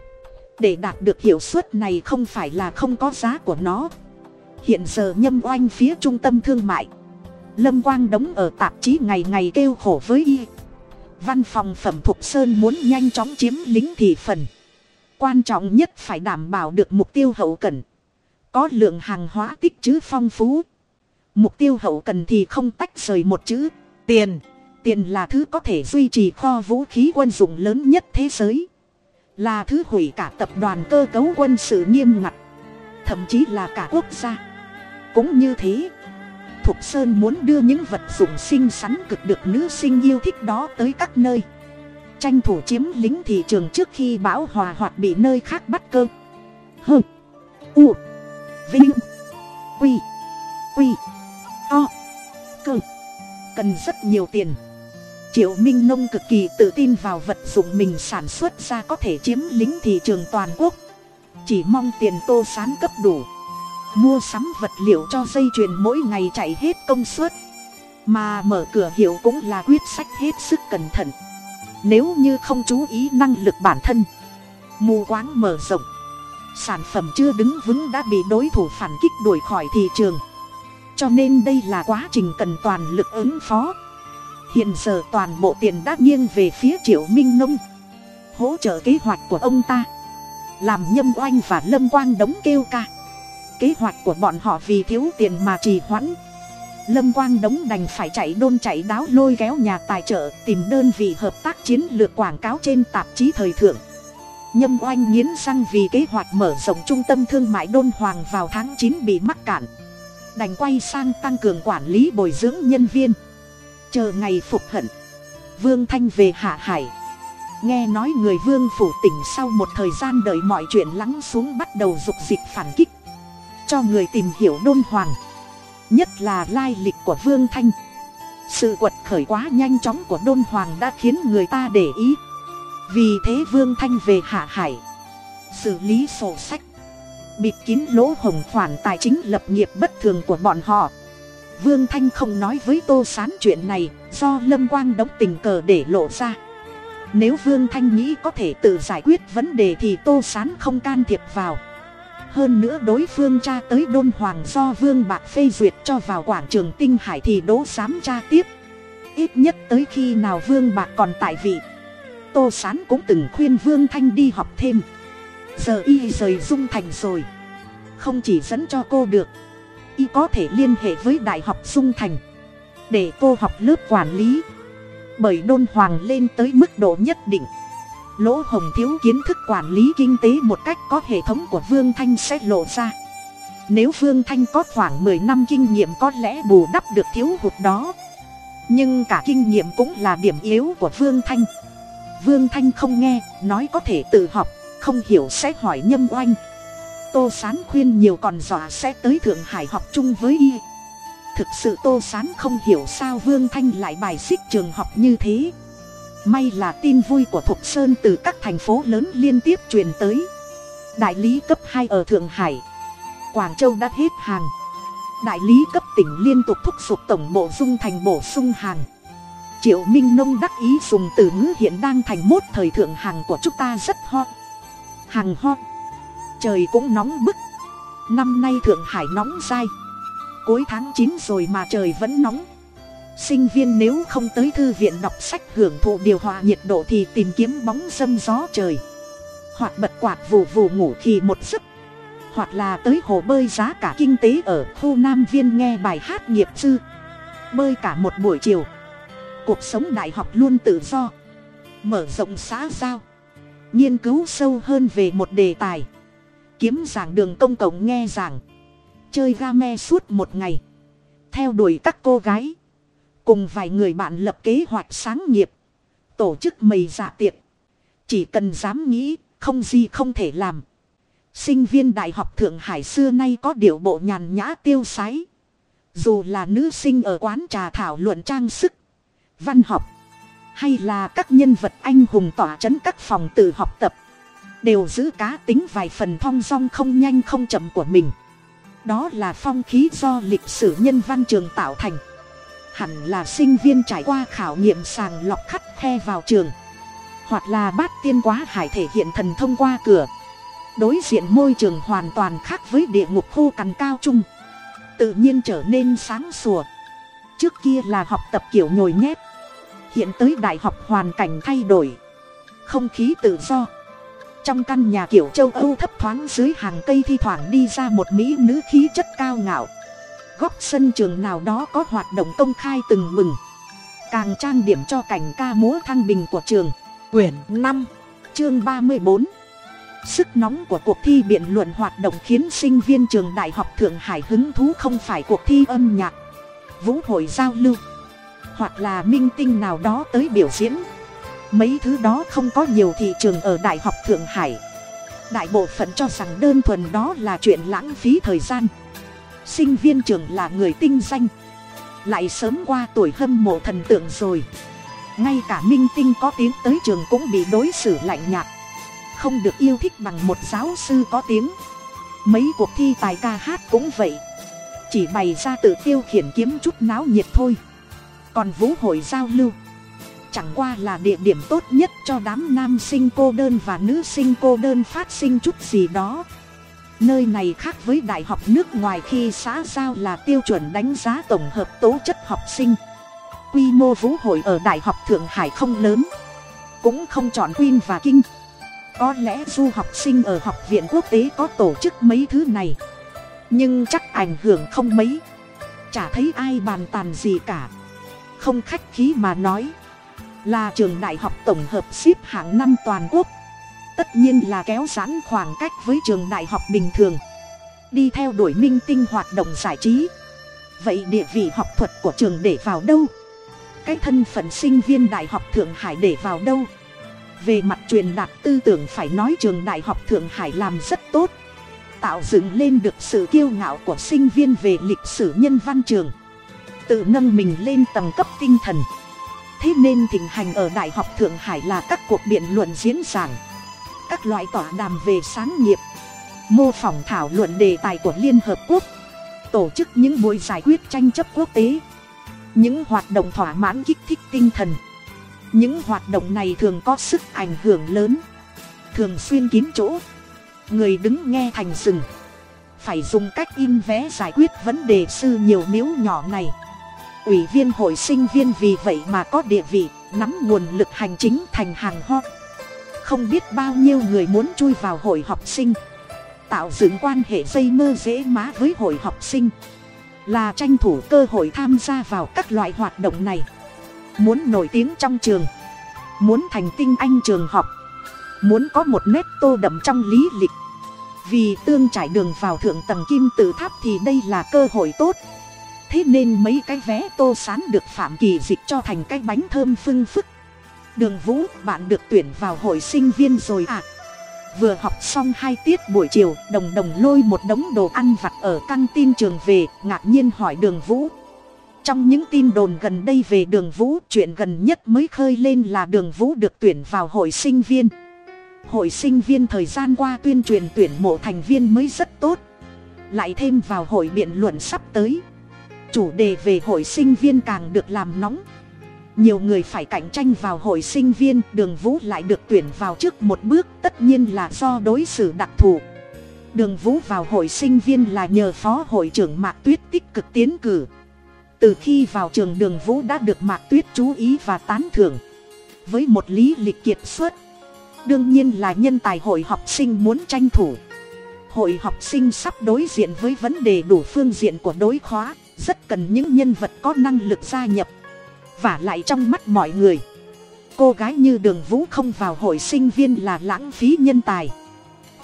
Speaker 1: Để đạt được hiệu suất này không phải là không có giá của nó. Hiện giờ nhâm oanh phía trung tâm thương mại. Lâm quang đóng ở tạp chí ngày ngày kêu khổ với y. Văn phòng phẩm thục sơn muốn nhanh chóng chiếm lính thị phần. Quan trọng nhất phải đảm bảo được mục tiêu hậu cần. Có lượng hàng hóa tích chữ phong phú mục tiêu hậu cần thì không tách rời một chữ. Tiền. Tiền là thứ có thể duy trì kho vũ khí quân dụng lớn nhất thế giới. Là thứ hủy cả tập đoàn cơ cấu quân sự nghiêm ngặt. Thậm chí là cả quốc gia. Cũng như thế, thục sơn muốn đưa những vật dụng xinh xắn cực được nữ sinh yêu thích đó tới các nơi. Tranh thủ chiếm lính thị trường trước khi bão hòa hoặc bị nơi khác bắt cơ. Hơ. U. Vinh. Quy. Quy to. Cơ. Cần rất nhiều tiền. Triệu minh nông cực kỳ tự tin vào vật dụng mình sản xuất ra có thể chiếm lính thị trường toàn quốc. Chỉ mong tiền tô sán cấp đủ. Mua sắm vật liệu cho dây chuyền mỗi ngày chạy hết công suất. Mà mở cửa hiệu cũng là quyết sách hết sức cẩn thận. Nếu như không chú ý năng lực bản thân, mù quáng mở rộng. Sản phẩm chưa đứng vững đã bị đối thủ phản kích đuổi khỏi thị trường cho nên đây là quá trình cần toàn lực ứng phó. Hiện giờ toàn bộ tiền đã nghiêng về phía triệu minh nông. Hỗ trợ kế hoạch của ông ta. Làm nhâm oanh và lâm quang đống kêu ca. Kế hoạch của bọn họ vì thiếu tiền mà trì hoãn. Lâm quang đống đành phải chạy đôn chạy đáo lôi kéo nhà tài trợ tìm đơn vị hợp tác chiến lược quảng cáo trên tạp chí thời thượng. Nhâm oanh nghiến răng vì kế hoạch mở rộng trung tâm thương mại đôn hoàng vào tháng chín bị mắc cạn đành quay sang tăng cường quản lý bồi dưỡng nhân viên. Chờ ngày phục hận, vương thanh về hạ hải. Nghe nói người vương phủ tỉnh sau một thời gian đợi mọi chuyện lắng xuống bắt đầu dục dịch phản kích, cho người tìm hiểu đôn hoàng, nhất là lai lịch của vương thanh. Sự quật khởi quá nhanh chóng của đôn hoàng đã khiến người ta để ý. Vì thế vương thanh về hạ hải, xử lý sổ sách bịt kín lỗ hồng khoản tài chính lập nghiệp bất thường của bọn họ. Vương thanh không nói với tô s á n chuyện này, do lâm quang đóng tình cờ để lộ ra. Nếu vương thanh nghĩ có thể tự giải quyết vấn đề thì tô s á n không can thiệp vào. Hơn nữa đối phương tra tới đôn hoàng do vương bạc phê duyệt cho vào quảng trường tinh hải thì Đỗ Sám tra tiếp. Ít nhất tới khi nào vương bạc còn tại vị, tô s á n cũng từng khuyên vương thanh đi học thêm giờ y rời dung thành rồi. Không chỉ dẫn cho cô được, y có thể liên hệ với đại học dung thành để cô học lớp quản lý. Bởi đôn hoàng lên tới mức độ nhất định, lỗ hồng thiếu kiến thức quản lý kinh tế một cách có hệ thống của vương thanh sẽ lộ ra. Nếu vương thanh có khoảng mười năm kinh nghiệm có lẽ bù đắp được thiếu hụt đó. Nhưng cả kinh nghiệm cũng là điểm yếu của vương thanh. Vương thanh không nghe, nói có thể tự học không hiểu sẽ hỏi nhâm oanh. Tô sán khuyên nhiều còn dọa sẽ tới thượng hải học chung với y. Thực sự tô sán không hiểu sao vương thanh lại bài xích trường học như thế. May là tin vui của thục sơn từ các thành phố lớn liên tiếp truyền tới. Đại lý cấp hai ở thượng hải. Quảng châu đã hết hàng. Đại lý cấp tỉnh liên tục thúc giục tổng bộ dung thành bổ sung hàng. Triệu minh nông đắc ý dùng từ ngữ hiện đang thành mốt thời thượng hàng của chúng ta rất hot hàng hot trời cũng nóng bức. Năm nay thượng hải nóng dai. Cuối tháng chín rồi mà trời vẫn nóng. Sinh viên nếu không tới thư viện đọc sách hưởng thụ điều hòa nhiệt độ thì tìm kiếm bóng dâm gió trời. Hoặc bật quạt vù vù ngủ khi một giấc. Hoặc là tới hồ bơi giá cả kinh tế ở khu nam viên nghe bài hát nghiệp sư bơi cả một buổi chiều. Cuộc sống đại học luôn tự do. Mở rộng xã giao nghiên cứu sâu hơn về một đề tài. Kiếm giảng đường công cộng nghe giảng. Chơi ga me suốt một ngày. Theo đuổi các cô gái. Cùng vài người bạn lập kế hoạch sáng nghiệp. Tổ chức mầy dạ tiệc. Chỉ cần dám nghĩ, không gì không thể làm. Sinh viên đại học thượng hải xưa nay có điệu bộ nhàn nhã tiêu sái. Dù là nữ sinh ở quán trà thảo luận trang sức, văn học hay là các nhân vật anh hùng tỏa chấn các phòng tự học tập, đều giữ cá tính vài phần thong dong không nhanh không chậm của mình. Đó là phong khí do lịch sử nhân văn trường tạo thành. Hẳn là sinh viên trải qua khảo nghiệm sàng lọc khắt khe vào trường, hoặc là bát tiên quá hải thể hiện thần thông qua cửa. Đối diện môi trường hoàn toàn khác với địa ngục khô cằn cao trung tự nhiên trở nên sáng sủa. Trước kia là học tập kiểu nhồi nhét hiện tới đại học hoàn cảnh thay đổi. Không khí tự do. Trong căn nhà kiểu châu âu thấp thoáng dưới hàng cây thi thoảng đi ra một mỹ nữ khí chất cao ngạo. Góc sân trường nào đó có hoạt động công khai từng mừng. Càng trang điểm cho cảnh ca múa thăng bình của trường.
Speaker 2: Quyển năm
Speaker 1: chương ba mươi bốn. Sức nóng của cuộc thi biện luận hoạt động khiến sinh viên trường đại học thượng hải hứng thú không phải cuộc thi âm nhạc. Vũ hội giao lưu hoặc là minh tinh nào đó tới biểu diễn. Mấy thứ đó không có nhiều thị trường ở đại học thượng hải. Đại bộ phận cho rằng đơn thuần đó là chuyện lãng phí thời gian. Sinh viên trường là người tinh danh. Lại sớm qua tuổi hâm mộ thần tượng rồi. Ngay cả minh tinh có tiếng tới trường cũng bị đối xử lạnh nhạt. Không được yêu thích bằng một giáo sư có tiếng. Mấy cuộc thi tài ca hát cũng vậy. Chỉ bày ra tự tiêu khiển kiếm chút náo nhiệt thôi còn vũ hội giao lưu. Chẳng qua là địa điểm tốt nhất cho đám nam sinh cô đơn và nữ sinh cô đơn phát sinh chút gì đó. Nơi này khác với đại học nước ngoài khi xã giao là tiêu chuẩn đánh giá tổng hợp tố chất học sinh. Quy mô vũ hội ở đại học thượng hải không lớn, cũng không chọn quyên và kinh. Có lẽ du học sinh ở học viện quốc tế có tổ chức mấy thứ này, nhưng chắc ảnh hưởng không mấy. Chả thấy ai bàn tàn gì cả không khách khí mà nói. Là trường đại học tổng hợp xếp hạng năm toàn quốc. Tất nhiên là kéo giãn khoảng cách với trường đại học bình thường. Đi theo đuổi minh tinh hoạt động giải trí. Vậy địa vị học thuật của trường để vào đâu? Cái thân phận sinh viên đại học thượng hải để vào đâu? Về mặt truyền đạt tư tưởng phải nói trường đại học thượng hải làm rất tốt. Tạo dựng lên được sự kiêu ngạo của sinh viên về lịch sử nhân văn trường tự nâng mình lên tầng cấp tinh thần. Thế nên thịnh hành ở đại học thượng hải là các cuộc biện luận diễn giảng, các loại tọa đàm về sáng nghiệp, mô phỏng thảo luận đề tài của liên hợp quốc, tổ chức những buổi giải quyết tranh chấp quốc tế, những hoạt động thỏa mãn kích thích tinh thần. Những hoạt động này thường có sức ảnh hưởng lớn, thường xuyên kín chỗ. Người đứng nghe thành rừng phải dùng cách in vé giải quyết vấn đề sư nhiều miếu nhỏ này ủy viên hội sinh viên vì vậy mà có địa vị, nắm nguồn lực hành chính thành hàng ho. Không biết bao nhiêu người muốn chui vào hội học sinh. Tạo dựng quan hệ dây mơ dễ má với hội học sinh. Là tranh thủ cơ hội tham gia vào các loại hoạt động này. Muốn nổi tiếng trong trường. Muốn thành tinh anh trường học. Muốn có một nét tô đậm trong lý lịch. Vì tương trải đường vào thượng tầng kim tự tháp thì đây là cơ hội tốt thế nên mấy cái vé tô sán được phạm kỳ dịch cho thành cái bánh thơm phưng phức. Đường vũ, bạn được tuyển vào hội sinh viên rồi à vừa học xong hai tiết buổi chiều, đồng đồng lôi một đống đồ ăn vặt ở căng tin trường về, ngạc nhiên hỏi đường vũ. Trong những tin đồn gần đây về đường vũ, chuyện gần nhất mới khơi lên là đường vũ được tuyển vào hội sinh viên. Hội sinh viên thời gian qua tuyên truyền tuyển mộ thành viên mới rất tốt. Lại thêm vào hội biện luận sắp tới chủ đề về hội sinh viên càng được làm nóng. Nhiều người phải cạnh tranh vào hội sinh viên, đường vũ lại được tuyển vào trước một bước, tất nhiên là do đối xử đặc thù. Đường vũ vào hội sinh viên là nhờ phó hội trưởng mạc tuyết tích cực tiến cử. Từ khi vào trường đường vũ đã được mạc tuyết chú ý và tán thưởng. Với một lý lịch kiệt xuất, đương nhiên là nhân tài hội học sinh muốn tranh thủ. Hội học sinh sắp đối diện với vấn đề đủ phương diện của đối khóa rất cần những nhân vật có năng lực gia nhập. Và lại trong mắt mọi người. Cô gái như đường vũ không vào hội sinh viên là lãng phí nhân tài.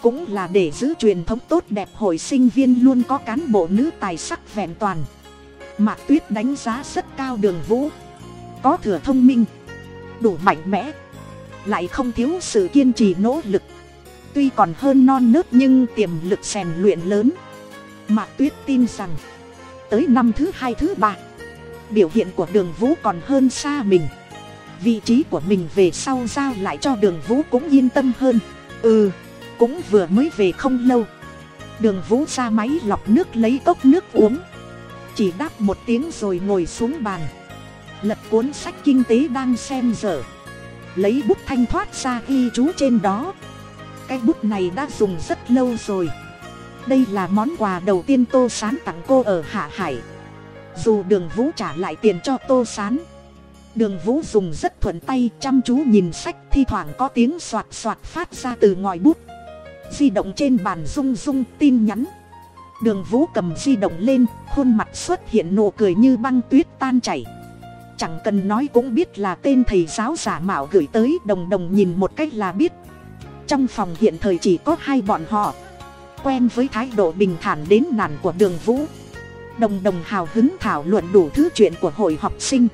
Speaker 1: Cũng là để giữ truyền thống tốt đẹp hội sinh viên luôn có cán bộ nữ tài sắc vẹn toàn. Mạc tuyết đánh giá rất cao đường vũ. Có thừa thông minh. Đủ mạnh mẽ. Lại không thiếu sự kiên trì nỗ lực. Tuy còn hơn non nớt nhưng tiềm lực rèn luyện lớn. Mạc tuyết tin rằng tới năm thứ hai thứ ba. Biểu hiện của đường vũ còn hơn xa mình. Vị trí của mình về sau giao lại cho đường vũ cũng yên tâm hơn. Ừ cũng vừa mới về không lâu. Đường vũ ra máy lọc nước lấy cốc nước uống. Chỉ đáp một tiếng rồi ngồi xuống bàn. Lật cuốn sách kinh tế đang xem dở. Lấy bút thanh thoát ra ghi chú trên đó. Cái bút này đã dùng rất lâu rồi đây là món quà đầu tiên tô sán tặng cô ở hạ hải. Dù đường vũ trả lại tiền cho tô sán, đường vũ dùng rất thuận tay chăm chú nhìn sách thi thoảng có tiếng soạt soạt phát ra từ ngòi bút. Di động trên bàn rung rung tin nhắn. Đường vũ cầm di động lên, khuôn mặt xuất hiện nụ cười như băng tuyết tan chảy. Chẳng cần nói cũng biết là tên thầy giáo giả mạo gửi tới, đồng đồng nhìn một cách là biết. Trong phòng hiện thời chỉ có hai bọn họ quen với thái độ bình thản đến nản của đường vũ. Đồng đồng hào hứng thảo luận đủ thứ chuyện của hội học sinh.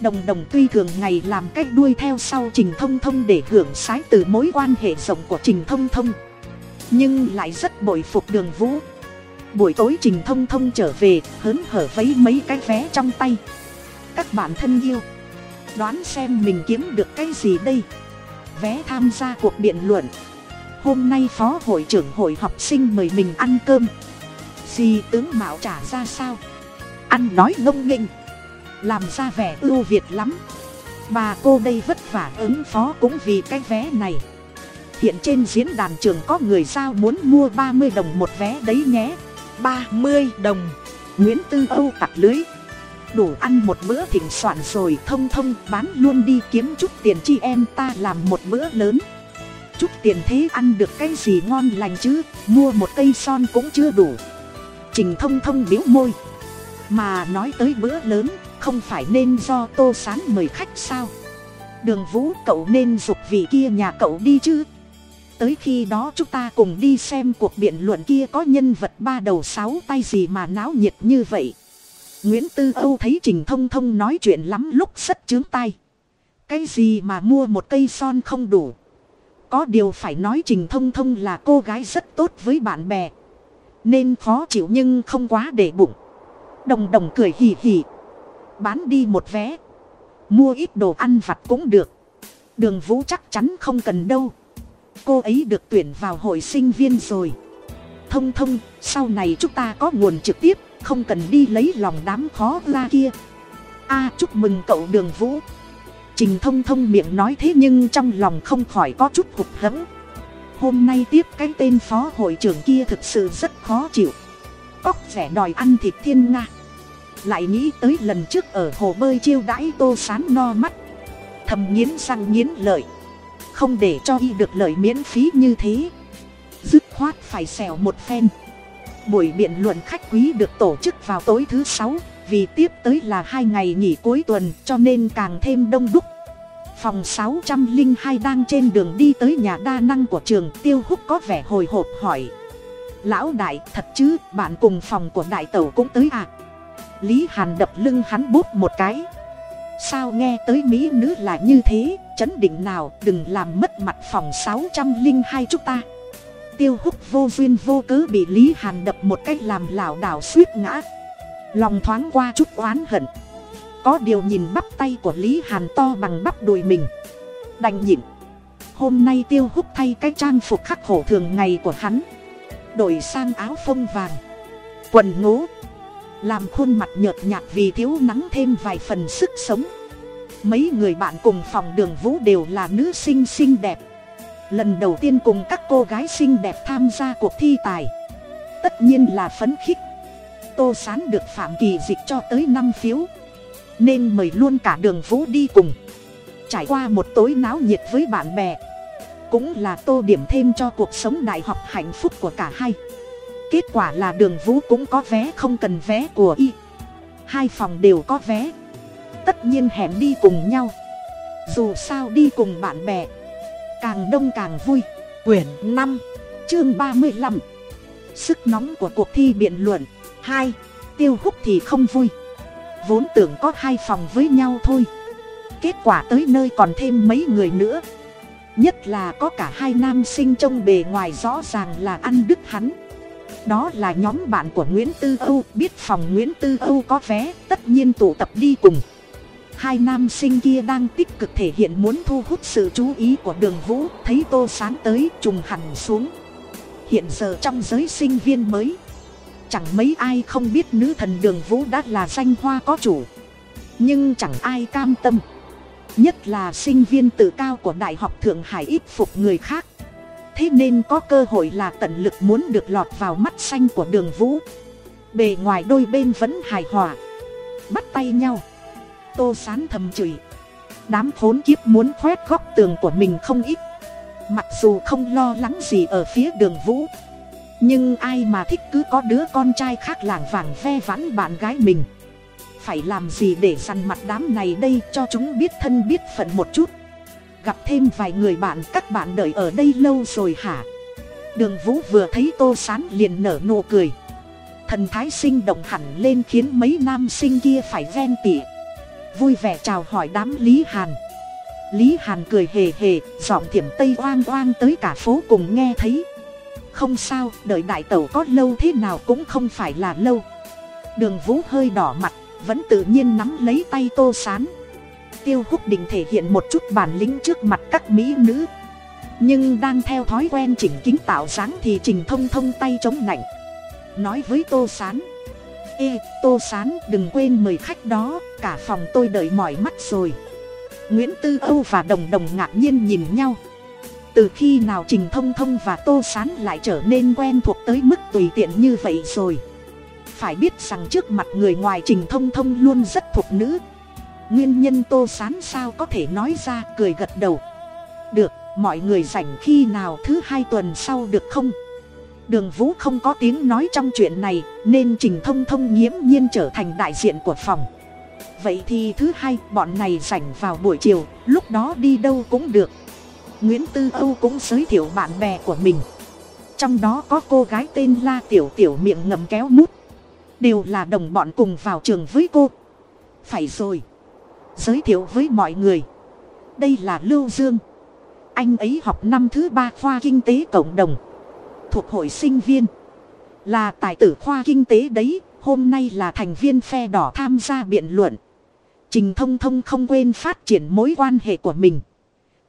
Speaker 1: Đồng đồng tuy thường ngày làm cách đuôi theo sau trình thông thông để hưởng sái từ mối quan hệ rộng của trình thông thông. Nhưng lại rất bội phục đường vũ. Buổi tối trình thông thông trở về, hớn hở vấy mấy cái vé trong tay. Các bạn thân yêu, đoán xem mình kiếm được cái gì đây? Vé tham gia cuộc biện luận hôm nay phó hội trưởng hội học sinh mời mình ăn cơm. Gì tướng mạo trả ra sao? Ăn nói ngông nghênh. Làm ra vẻ ưu việt lắm. Bà cô đây vất vả ứng phó cũng vì cái vé này. Hiện trên diễn đàn trường có người giao muốn mua ba mươi đồng một vé đấy nhé.
Speaker 2: ba mươi đồng.
Speaker 1: Nguyễn tư âu tặc lưới. Đủ ăn một bữa thỉnh soạn rồi thông thông, bán luôn đi kiếm chút tiền chi em ta làm một bữa lớn chút tiền thế ăn được cái gì ngon lành chứ, mua một cây son cũng chưa đủ. Trình thông thông biếu môi. Mà nói tới bữa lớn, không phải nên do tô sán mời khách sao? Đường vũ, cậu nên dục vị kia nhà cậu đi chứ. Tới khi đó chúng ta cùng đi xem cuộc biện luận kia có nhân vật ba đầu sáu tay gì mà náo nhiệt như vậy. Nguyễn tư âu thấy trình thông thông nói chuyện lắm lúc rất chướng tay cái gì mà mua một cây son không đủ. Có điều phải nói Trình Thông Thông là cô gái rất tốt với bạn bè. Nên khó chịu nhưng không quá để bụng. Đồng đồng cười hì hì. Bán đi một vé. Mua ít đồ ăn vặt cũng được. Đường Vũ chắc chắn không cần đâu. Cô ấy được tuyển vào hội sinh viên rồi. Thông thông, sau này chúng ta có nguồn trực tiếp, không cần đi lấy lòng đám khó la kia. a chúc mừng cậu đường Vũ. Trình thông thông miệng nói thế nhưng trong lòng không khỏi có chút hụt hẫng. Hôm nay tiếp cái tên phó hội trưởng kia thực sự rất khó chịu. Cóc vẻ đòi ăn thịt thiên nga. Lại nghĩ tới lần trước ở hồ bơi chiêu đãi tô sán no mắt. Thầm nghiến răng nghiến lợi. Không để cho y được lợi miễn phí như thế. Dứt khoát phải xẻo một phen. Buổi biện luận khách quý được tổ chức vào tối thứ sáu vì tiếp tới là hai ngày nghỉ cuối tuần cho nên càng thêm đông đúc. Phòng sáu trăm linh hai đang trên đường đi tới nhà đa năng của trường tiêu húc có vẻ hồi hộp hỏi. Lão đại thật chứ bạn cùng phòng của đại tẩu cũng tới à. Lý Hàn đập lưng hắn bút một cái. Sao nghe tới Mỹ nữ là như thế, chấn định nào đừng làm mất mặt phòng sáu trăm linh hai chúng ta. Tiêu húc vô duyên vô cớ bị Lý Hàn đập một cách làm lảo đảo suýt ngã lòng thoáng qua chút oán hận. Có điều nhìn bắp tay của lý hàn to bằng bắp đùi mình. Đành nhịn. Hôm nay tiêu hút thay cái trang phục khắc khổ thường ngày của hắn. Đổi sang áo phông vàng. Quần ngố. Làm khuôn mặt nhợt nhạt vì thiếu nắng thêm vài phần sức sống. Mấy người bạn cùng phòng đường vũ đều là nữ sinh xinh đẹp. Lần đầu tiên cùng các cô gái xinh đẹp tham gia cuộc thi tài. Tất nhiên là phấn khích tô sán được phạm kỳ dịch cho tới năm phiếu. Nên mời luôn cả đường vũ đi cùng. Trải qua một tối náo nhiệt với bạn bè. Cũng là tô điểm thêm cho cuộc sống đại học hạnh phúc của cả hai. Kết quả là đường vũ cũng có vé không cần vé của y. Hai phòng đều có vé. Tất nhiên hẹn đi cùng nhau. Dù sao đi cùng bạn bè. Càng đông càng vui. Quyển năm, chương ba mươi lăm. Sức nóng của cuộc thi biện luận hai, tiêu húc thì không vui. Vốn tưởng có hai phòng với nhau thôi. Kết quả tới nơi còn thêm mấy người nữa. Nhất là có cả hai nam sinh trông bề ngoài rõ ràng là ăn đứt hắn. Đó là nhóm bạn của nguyễn tư âu, biết phòng nguyễn tư âu có vé, tất nhiên tụ tập đi cùng. Hai nam sinh kia đang tích cực thể hiện muốn thu hút sự chú ý của đường vũ, thấy tô sáng tới, trùng hẳn xuống. Hiện giờ trong giới sinh viên mới chẳng mấy ai không biết nữ thần đường vũ đã là danh hoa có chủ. Nhưng chẳng ai cam tâm. Nhất là sinh viên tự cao của đại học thượng hải ít phục người khác. Thế nên có cơ hội là tận lực muốn được lọt vào mắt xanh của đường vũ. Bề ngoài đôi bên vẫn hài hòa. Bắt tay nhau. Tô sán thầm chửi. Đám khốn kiếp muốn khoét góc tường của mình không ít. Mặc dù không lo lắng gì ở phía đường vũ nhưng ai mà thích cứ có đứa con trai khác làng vàng ve vãn bạn gái mình. Phải làm gì để săn mặt đám này đây cho chúng biết thân biết phận một chút. Gặp thêm vài người bạn, các bạn đợi ở đây lâu rồi hả? Đường vũ vừa thấy tô sán liền nở nụ cười. Thần thái sinh động hẳn lên khiến mấy nam sinh kia phải ghen tị. Vui vẻ chào hỏi đám lý hàn. Lý hàn cười hề hề, giọng thiểm tây oang oang tới cả phố cùng nghe thấy không sao, đợi đại tẩu có lâu thế nào cũng không phải là lâu. Đường vũ hơi đỏ mặt, vẫn tự nhiên nắm lấy tay tô sán. Tiêu húc định thể hiện một chút bản lĩnh trước mặt các mỹ nữ. Nhưng đang theo thói quen chỉnh kính tạo dáng thì trình thông thông tay chống lạnh nói với tô sán, ê, tô sán, đừng quên mời khách đó, cả phòng tôi đợi mỏi mắt rồi. Nguyễn tư âu và đồng đồng ngạc nhiên nhìn nhau từ khi nào trình thông thông và tô sán lại trở nên quen thuộc tới mức tùy tiện như vậy rồi? Phải biết rằng trước mặt người ngoài trình thông thông luôn rất thuộc nữ. Nguyên nhân tô sán sao có thể nói ra, cười gật đầu. Được, mọi người rảnh khi nào thứ hai tuần sau được không? Đường vũ không có tiếng nói trong chuyện này, nên trình thông thông nghiễm nhiên trở thành đại diện của phòng. Vậy thì thứ hai, bọn này rảnh vào buổi chiều, lúc đó đi đâu cũng được nguyễn tư âu cũng giới thiệu bạn bè của mình. Trong đó có cô gái tên la tiểu tiểu miệng ngầm kéo mút. Đều là đồng bọn cùng vào trường với cô. Phải rồi. Giới thiệu với mọi người. Đây là lưu dương. Anh ấy học năm thứ ba khoa kinh tế cộng đồng. Thuộc hội sinh viên. Là tài tử khoa kinh tế đấy, hôm nay là thành viên phe đỏ tham gia biện luận. Trình thông thông không quên phát triển mối quan hệ của mình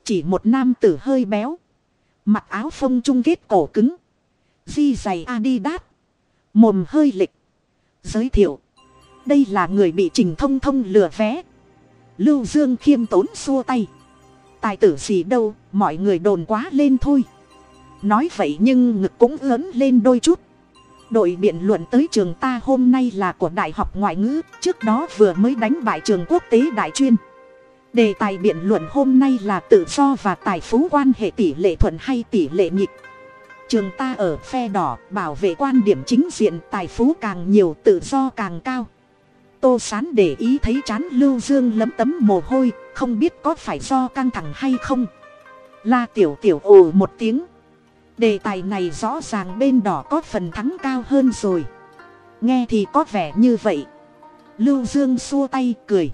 Speaker 1: chỉ một nam tử hơi béo. Mặc áo phông trung kết cổ cứng. Di giày adidas. Mồm hơi lịch. Giới thiệu. Đây là người bị trình thông thông lừa vé. Lưu dương khiêm tốn xua tay. Tài tử gì đâu, mọi người đồn quá lên thôi. Nói vậy nhưng ngực cũng lớn lên đôi chút. Đội biện luận tới trường ta hôm nay là của đại học ngoại ngữ, trước đó vừa mới đánh bại trường quốc tế đại chuyên đề tài biện luận hôm nay là tự do và tài phú quan hệ tỷ lệ thuận hay tỷ lệ nhịp trường ta ở phe đỏ, bảo vệ quan điểm chính diện, tài phú càng nhiều, tự do càng cao. Tô sán để ý thấy chán lưu dương lấm tấm mồ hôi, không biết có phải do căng thẳng hay không. La tiểu tiểu ồ một tiếng. Đề tài này rõ ràng bên đỏ có phần thắng cao hơn rồi. Nghe thì có vẻ như vậy. Lưu dương xua tay, cười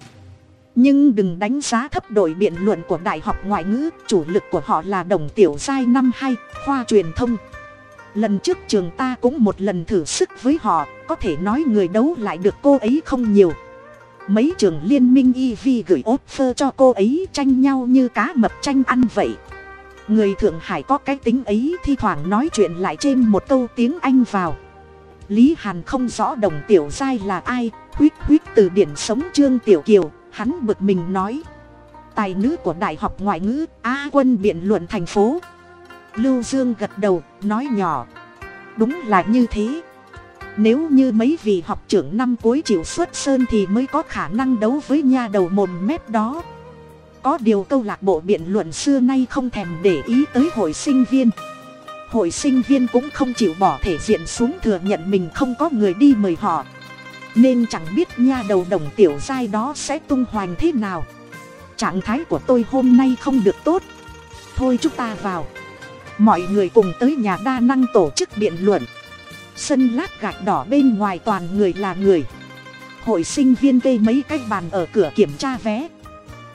Speaker 1: nhưng đừng đánh giá thấp đội biện luận của đại học ngoại ngữ, chủ lực của họ là đồng tiểu giai năm hai, khoa truyền thông. Lần trước trường ta cũng một lần thử sức với họ, có thể nói người đấu lại được cô ấy không nhiều. Mấy trường liên minh ev gửi offer cho cô ấy tranh nhau như cá mập tranh ăn vậy. Người thượng hải có cái tính ấy thi thoảng nói chuyện lại trên một câu tiếng anh vào. Lý hàn không rõ đồng tiểu giai là ai, huýt huýt từ điển sống trương tiểu kiều hắn bực mình nói. Tài nữ của đại học ngoại ngữ, a quân biện luận thành phố. Lưu dương gật đầu, nói nhỏ. Đúng là như thế. Nếu như mấy vị học trưởng năm cuối chịu xuất sơn thì mới có khả năng đấu với nha đầu mồm mép đó. Có điều câu lạc bộ biện luận xưa nay không thèm để ý tới hội sinh viên. Hội sinh viên cũng không chịu bỏ thể diện xuống thừa nhận mình không có người đi mời họ nên chẳng biết nha đầu đồng tiểu giai đó sẽ tung hoành thế nào. Trạng thái của tôi hôm nay không được tốt. Thôi chúng ta vào. Mọi người cùng tới nhà đa năng tổ chức biện luận. Sân lát gạch đỏ bên ngoài toàn người là người. Hội sinh viên cây mấy cái bàn ở cửa kiểm tra vé.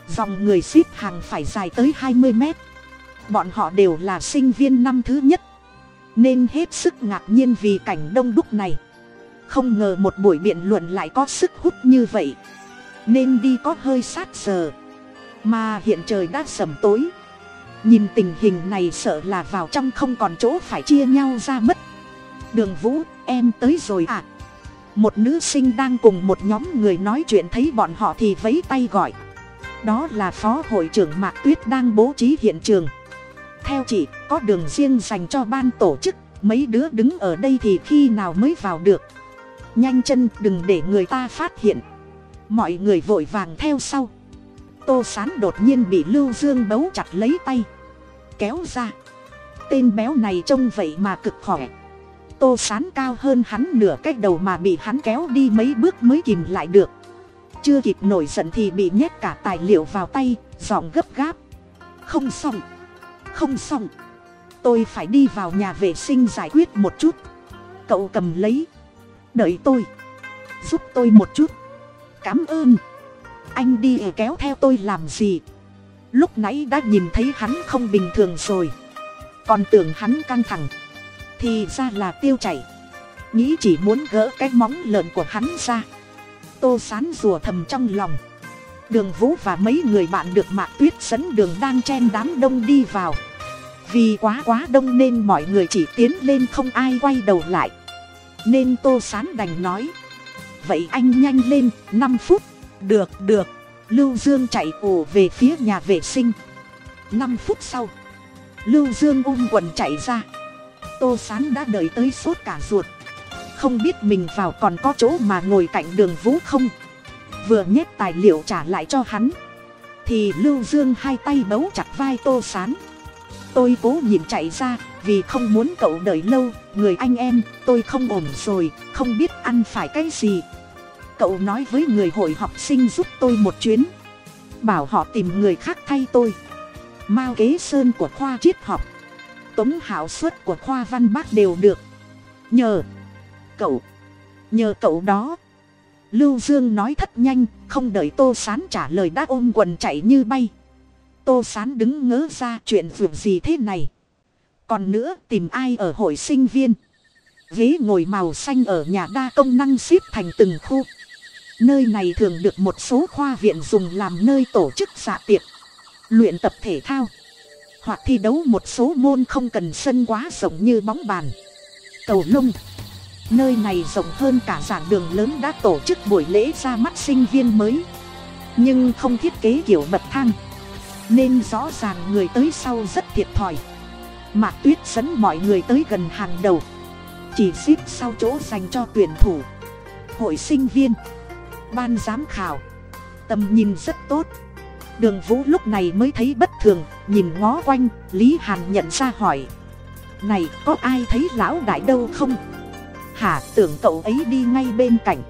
Speaker 1: Dòng người xếp hàng phải dài tới hai mươi mét. Bọn họ đều là sinh viên năm thứ nhất. Nên hết sức ngạc nhiên vì cảnh đông đúc này không ngờ một buổi biện luận lại có sức hút như vậy. Nên đi có hơi sát giờ. Mà hiện trời đã sầm tối. Nhìn tình hình này sợ là vào trong không còn chỗ phải chia nhau ra mất. Đường vũ, em tới rồi à một nữ sinh đang cùng một nhóm người nói chuyện thấy bọn họ thì vấy tay gọi. Đó là phó hội trưởng mạc tuyết đang bố trí hiện trường. Theo chị, có đường riêng dành cho ban tổ chức, mấy đứa đứng ở đây thì khi nào mới vào được? Nhanh chân, đừng để người ta phát hiện. Mọi người vội vàng theo sau. Tô sán đột nhiên bị lưu dương bấu chặt lấy tay. Kéo ra. Tên béo này trông vậy mà cực khỏe. Tô sán cao hơn hắn nửa cái đầu mà bị hắn kéo đi mấy bước mới kìm lại được. Chưa kịp nổi giận thì bị nhét cả tài liệu vào tay, giọng gấp gáp. Không xong. Không xong. Tôi phải đi vào nhà vệ sinh giải quyết một chút. Cậu cầm lấy đợi tôi. Giúp tôi một chút. Cảm ơn. Anh đi kéo theo tôi làm gì? Lúc nãy đã nhìn thấy hắn không bình thường rồi. Còn tưởng hắn căng thẳng. Thì ra là tiêu chảy. Nghĩ chỉ muốn gỡ cái móng lợn của hắn ra. Tô sán rùa thầm trong lòng. Đường vũ và mấy người bạn được mạc tuyết dẫn đường đang chen đám đông đi vào. Vì quá quá đông nên mọi người chỉ tiến lên không ai quay đầu lại nên tô sán đành nói. Vậy anh nhanh lên, năm phút. Được được. Lưu dương chạy ồ về phía nhà vệ sinh. Năm phút sau, lưu dương ung quần chạy ra. Tô sán đã đợi tới sốt cả ruột. Không biết mình vào còn có chỗ mà ngồi cạnh đường vũ không? Vừa nhét tài liệu trả lại cho hắn, thì lưu dương hai tay bấu chặt vai tô sán. Tôi cố nhìn chạy ra vì không muốn cậu đợi lâu, người anh em, tôi không ổn rồi, không biết ăn phải cái gì. Cậu nói với người hội học sinh giúp tôi một chuyến. Bảo họ tìm người khác thay tôi. Mao kế sơn của khoa triết học. Tống hảo suất của khoa văn bác đều được. Nhờ cậu. Nhờ cậu đó. Lưu dương nói thất nhanh, không đợi tô sán trả lời đã ôm quần chạy như bay. Tô Sán đứng ngớ ra chuyện vượt gì thế này. Còn nữa tìm ai ở hội sinh viên. Ghế ngồi màu xanh ở nhà đa công năng xếp thành từng khu. Nơi này thường được một số khoa viện dùng làm nơi tổ chức dạ tiệc. Luyện tập thể thao. Hoặc thi đấu một số môn không cần sân quá rộng như bóng bàn. Cầu lông. Nơi này rộng hơn cả giảng đường lớn đã tổ chức buổi lễ ra mắt sinh viên mới. Nhưng không thiết kế kiểu bậc thang. Nên rõ ràng người tới sau rất thiệt thòi. Mạc Tuyết dẫn mọi người tới gần hàng đầu. Chỉ xếp sau chỗ dành cho tuyển thủ. Hội sinh viên. Ban giám khảo. Tầm nhìn rất tốt. Đường Vũ lúc này mới thấy bất thường, nhìn ngó quanh, Lý Hàn nhận ra hỏi. Này, có ai thấy lão đại đâu không? Hả, tưởng cậu ấy đi ngay bên cạnh.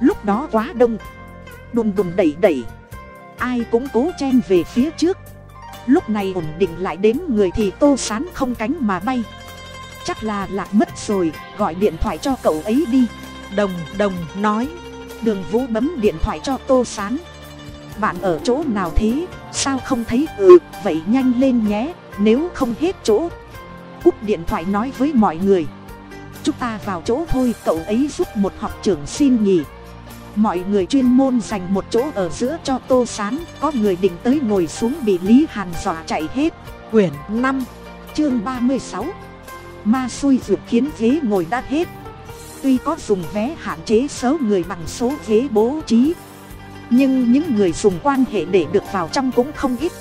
Speaker 1: Lúc đó quá đông. Đùng đùng đẩy đẩy. Ai cũng cố chen về phía trước. Lúc này ổn định lại đến người thì tô sán không cánh mà bay. Chắc là lạc mất rồi, gọi điện thoại cho cậu ấy đi.
Speaker 2: Đồng, đồng, nói.
Speaker 1: Đường Vũ bấm điện thoại cho tô sán bạn ở chỗ nào thế sao không thấy ừ vậy nhanh lên nhé nếu không hết chỗ cúp điện thoại nói với mọi người chúng ta vào chỗ thôi cậu ấy giúp một học trưởng xin nghỉ mọi người chuyên môn dành một chỗ ở giữa cho tô s á n có người định tới ngồi xuống bị lý hàn dọa chạy hết.
Speaker 2: Quyển năm,
Speaker 1: chương ba mươi sáu. Ma xui ruột khiến ghế ngồi đã hết. Tuy có dùng vé hạn chế số người bằng số ghế bố trí, nhưng những người dùng quan hệ để được vào trong cũng không ít.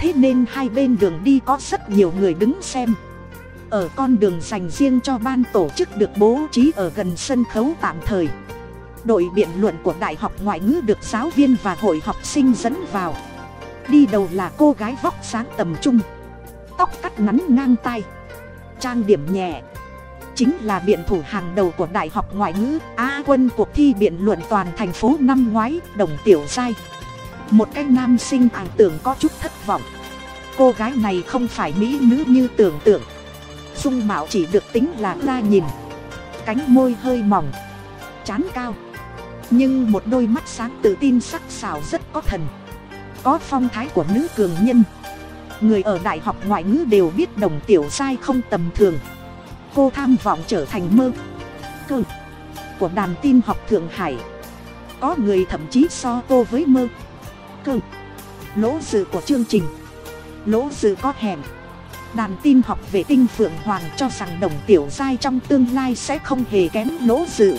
Speaker 1: Thế nên hai bên đường đi có rất nhiều người đứng xem. Ở con đường dành riêng cho ban tổ chức được bố trí ở gần sân khấu tạm thời đội biện luận của đại học ngoại ngữ được giáo viên và hội học sinh dẫn vào. Đi đầu là cô gái vóc sáng tầm trung. Tóc cắt ngắn ngang tay trang điểm nhẹ. Chính là biện thủ hàng đầu của đại học ngoại ngữ. A quân cuộc thi biện luận toàn thành phố năm ngoái, đồng tiểu giai. Một cái nam sinh ảo tưởng có chút thất vọng. Cô gái này không phải mỹ nữ như tưởng tượng. Dung mạo chỉ được tính là la nhìn. Cánh môi hơi mỏng. Chán cao nhưng một đôi mắt sáng tự tin sắc sảo rất có thần. Có phong thái của nữ cường nhân. Người ở đại học ngoại ngữ đều biết đồng tiểu sai không tầm thường. Cô tham vọng trở thành mơ. Cơ của đàn tin học thượng hải. Có người thậm chí so cô với mơ. Cơ. Lỗ dự của chương trình. Lỗ dự có hẹn đàn tin học vệ tinh phượng hoàng cho rằng đồng tiểu giai trong tương lai sẽ không hề kém lỗ dự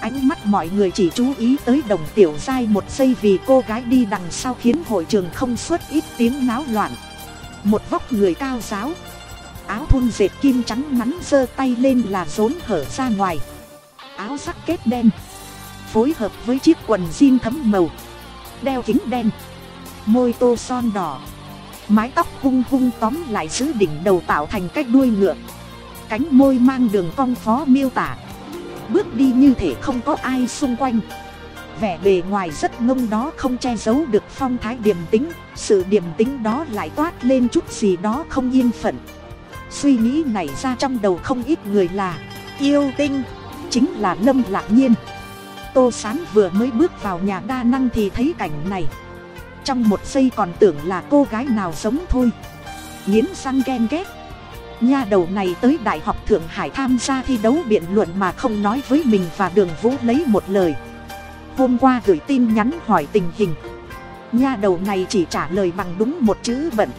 Speaker 1: ánh mắt mọi người chỉ chú ý tới đồng tiểu giai một giây vì cô gái đi đằng sau khiến hội trường không xuất ít tiếng náo loạn. Một vóc người cao giáo. Áo thun dệt kim trắng ngắn giơ tay lên là rốn hở ra ngoài. Áo sắc kết đen. Phối hợp với chiếc quần jean thấm màu. Đeo kính đen. Môi tô son đỏ. Mái tóc hung hung tóm lại giữ đỉnh đầu tạo thành cách đuôi ngựa. Cánh môi mang đường cong phó miêu tả bước đi như thể không có ai xung quanh. Vẻ bề ngoài rất ngông đó không che giấu được phong thái điềm tính sự điềm tính đó lại toát lên chút gì đó không yên phận. Suy nghĩ này ra trong đầu không ít người là, yêu tinh, chính là lâm lạc nhiên. Tô sán vừa mới bước vào nhà đa năng thì thấy cảnh này. Trong một giây còn tưởng là cô gái nào giống thôi. Nghiến răng ghen ghét nha đầu này tới đại học thượng hải tham gia thi đấu biện luận mà không nói với mình và đường vũ lấy một lời. Hôm qua gửi tin nhắn hỏi tình hình. Nha đầu này chỉ trả lời bằng đúng một chữ bận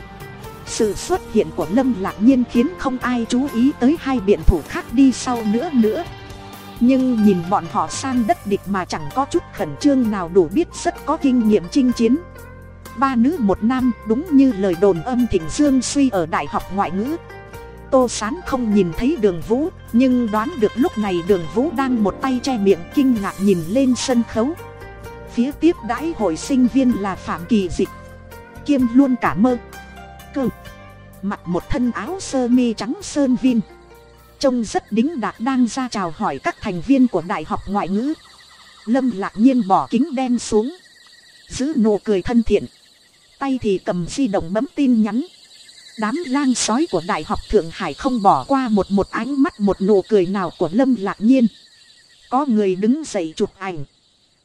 Speaker 1: sự xuất hiện của lâm lạc nhiên khiến không ai chú ý tới hai biện thủ khác đi sau nữa nữa. Nhưng nhìn bọn họ sang đất địch mà chẳng có chút khẩn trương nào đủ biết rất có kinh nghiệm chinh chiến. Ba nữ một nam đúng như lời đồn âm thịnh dương suy ở đại học ngoại ngữ tô sán không nhìn thấy đường vũ, nhưng đoán được lúc này đường vũ đang một tay che miệng kinh ngạc nhìn lên sân khấu. Phía tiếp đãi hội sinh viên là phạm kỳ dịch. Kiêm luôn cả mơ. Cơ. Mặc một thân áo sơ mi trắng sơn vin trông rất đính đạc đang ra chào hỏi các thành viên của đại học ngoại ngữ. Lâm lạc nhiên bỏ kính đen xuống. Giữ nụ cười thân thiện. Tay thì cầm di động bấm tin nhắn đám lang sói của đại học thượng hải không bỏ qua một một ánh mắt một nụ cười nào của lâm lạc nhiên. Có người đứng dậy chụp ảnh.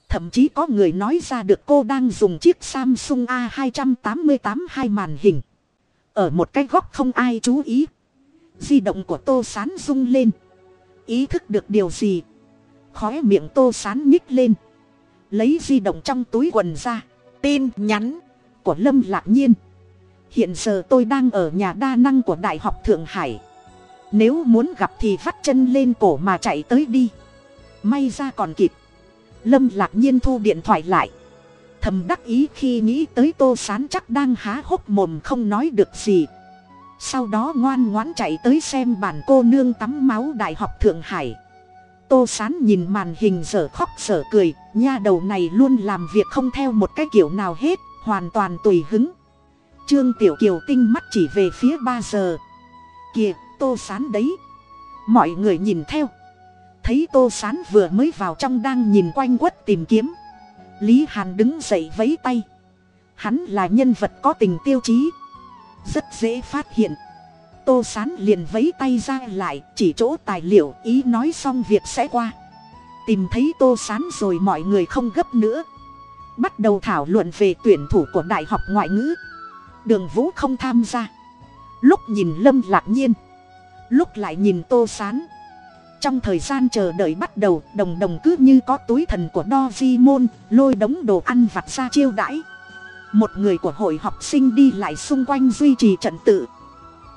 Speaker 1: Thậm chí có người nói ra được cô đang dùng chiếc samsung a 288 hai màn hình. Ở một cái góc không ai chú ý. Di động của tô sán rung lên. Ý thức được điều gì? Khói miệng tô sán nhích lên. Lấy di động trong túi quần ra.
Speaker 2: Tin nhắn
Speaker 1: của lâm lạc nhiên hiện giờ tôi đang ở nhà đa năng của đại học thượng hải. Nếu muốn gặp thì vắt chân lên cổ mà chạy tới đi. May ra còn kịp. Lâm lạc nhiên thu điện thoại lại. Thầm đắc ý khi nghĩ tới tô sán chắc đang há hốc mồm không nói được gì. Sau đó ngoan ngoãn chạy tới xem bàn cô nương tắm máu đại học thượng hải. Tô sán nhìn màn hình dở khóc dở cười, nha đầu này luôn làm việc không theo một cái kiểu nào hết, hoàn toàn tùy hứng trương tiểu kiều tinh mắt chỉ về phía ba giờ. Kìa, tô sán đấy. Mọi người nhìn theo. Thấy tô sán vừa mới vào trong đang nhìn quanh quất tìm kiếm. Lý hàn đứng dậy vấy tay. Hắn là nhân vật có tình tiêu chí. Rất dễ phát hiện. Tô sán liền vấy tay ra lại, chỉ chỗ tài liệu, ý nói xong việc sẽ qua. Tìm thấy tô sán rồi mọi người không gấp nữa. Bắt đầu thảo luận về tuyển thủ của đại học ngoại ngữ đường vũ không tham gia. Lúc nhìn lâm lạc nhiên, lúc lại nhìn tô sán. Trong thời gian chờ đợi bắt đầu, đồng đồng cứ như có túi thần của đo di môn, lôi đống đồ ăn vặt ra chiêu đãi. Một người của hội học sinh đi lại xung quanh duy trì trận tự.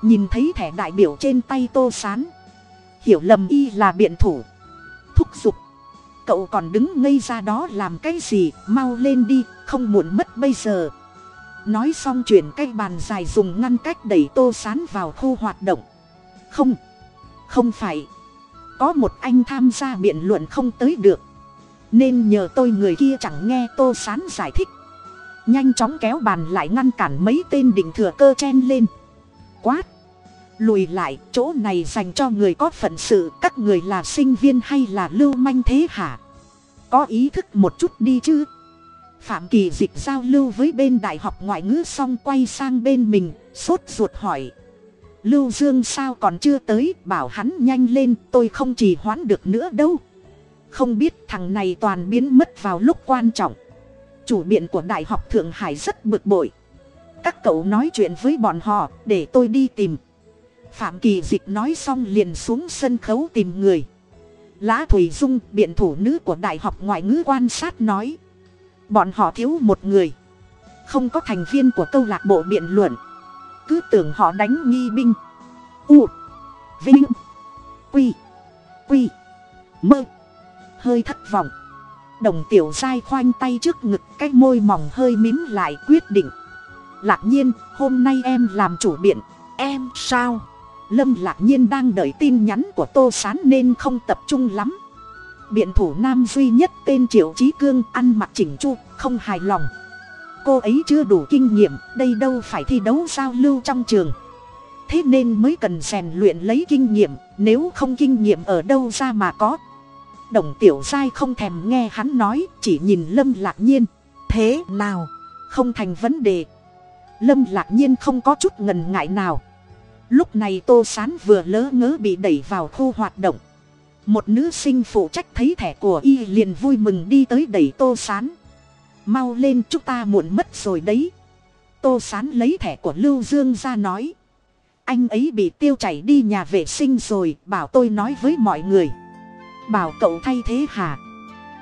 Speaker 1: Nhìn thấy thẻ đại biểu trên tay tô sán. Hiểu lầm y là biện thủ. Thúc giục. Cậu còn đứng ngây ra đó làm cái gì, mau lên đi, không muộn mất bây giờ nói xong chuyển cây bàn dài dùng ngăn cách đẩy tô sán vào khu hoạt động. Không không phải. Có một anh tham gia biện luận không tới được. Nên nhờ tôi người kia chẳng nghe tô sán giải thích. Nhanh chóng kéo bàn lại ngăn cản mấy tên định thừa cơ chen lên. Quát. Lùi lại, chỗ này dành cho người có phận sự, các người là sinh viên hay là lưu manh thế hả? Có ý thức một chút đi chứ phạm kỳ dịch giao lưu với bên đại học ngoại ngữ xong quay sang bên mình, sốt ruột hỏi. Lưu dương sao còn chưa tới, bảo hắn nhanh lên, tôi không trì hoãn được nữa đâu. Không biết thằng này toàn biến mất vào lúc quan trọng. Chủ biện của đại học thượng hải rất bực bội. Các cậu nói chuyện với bọn họ, để tôi đi tìm. Phạm kỳ dịch nói xong liền xuống sân khấu tìm người. Lã thùy dung, biện thủ nữ của đại học ngoại ngữ quan sát nói bọn họ thiếu một người. Không có thành viên của câu lạc bộ biện luận. Cứ tưởng họ đánh nghi binh. U, vinh, quy quy, mơ. Hơi thất vọng. Đồng tiểu dai khoanh tay trước ngực, cái môi mỏng hơi mím lại quyết định. Lạc nhiên, hôm nay em làm chủ biện.
Speaker 2: Em sao?
Speaker 1: Lâm lạc nhiên đang đợi tin nhắn của tô s á n nên không tập trung lắm biện thủ nam duy nhất tên triệu trí cương ăn mặc chỉnh chu, không hài lòng. Cô ấy chưa đủ kinh nghiệm, đây đâu phải thi đấu giao lưu trong trường. Thế nên mới cần rèn luyện lấy kinh nghiệm, nếu không kinh nghiệm ở đâu ra mà có. Đồng tiểu giai không thèm nghe hắn nói, chỉ nhìn lâm lạc nhiên.
Speaker 2: Thế nào?
Speaker 1: Không thành vấn đề. Lâm lạc nhiên không có chút ngần ngại nào. Lúc này tô sán vừa lỡ ngớ bị đẩy vào khu hoạt động một nữ sinh phụ trách thấy thẻ của y liền vui mừng đi tới đẩy tô sán. Mau lên, chúng ta muộn mất rồi đấy. Tô sán lấy thẻ của lưu dương ra nói. Anh ấy bị tiêu chảy đi nhà vệ sinh rồi, bảo tôi nói với mọi người. Bảo cậu thay thế hả?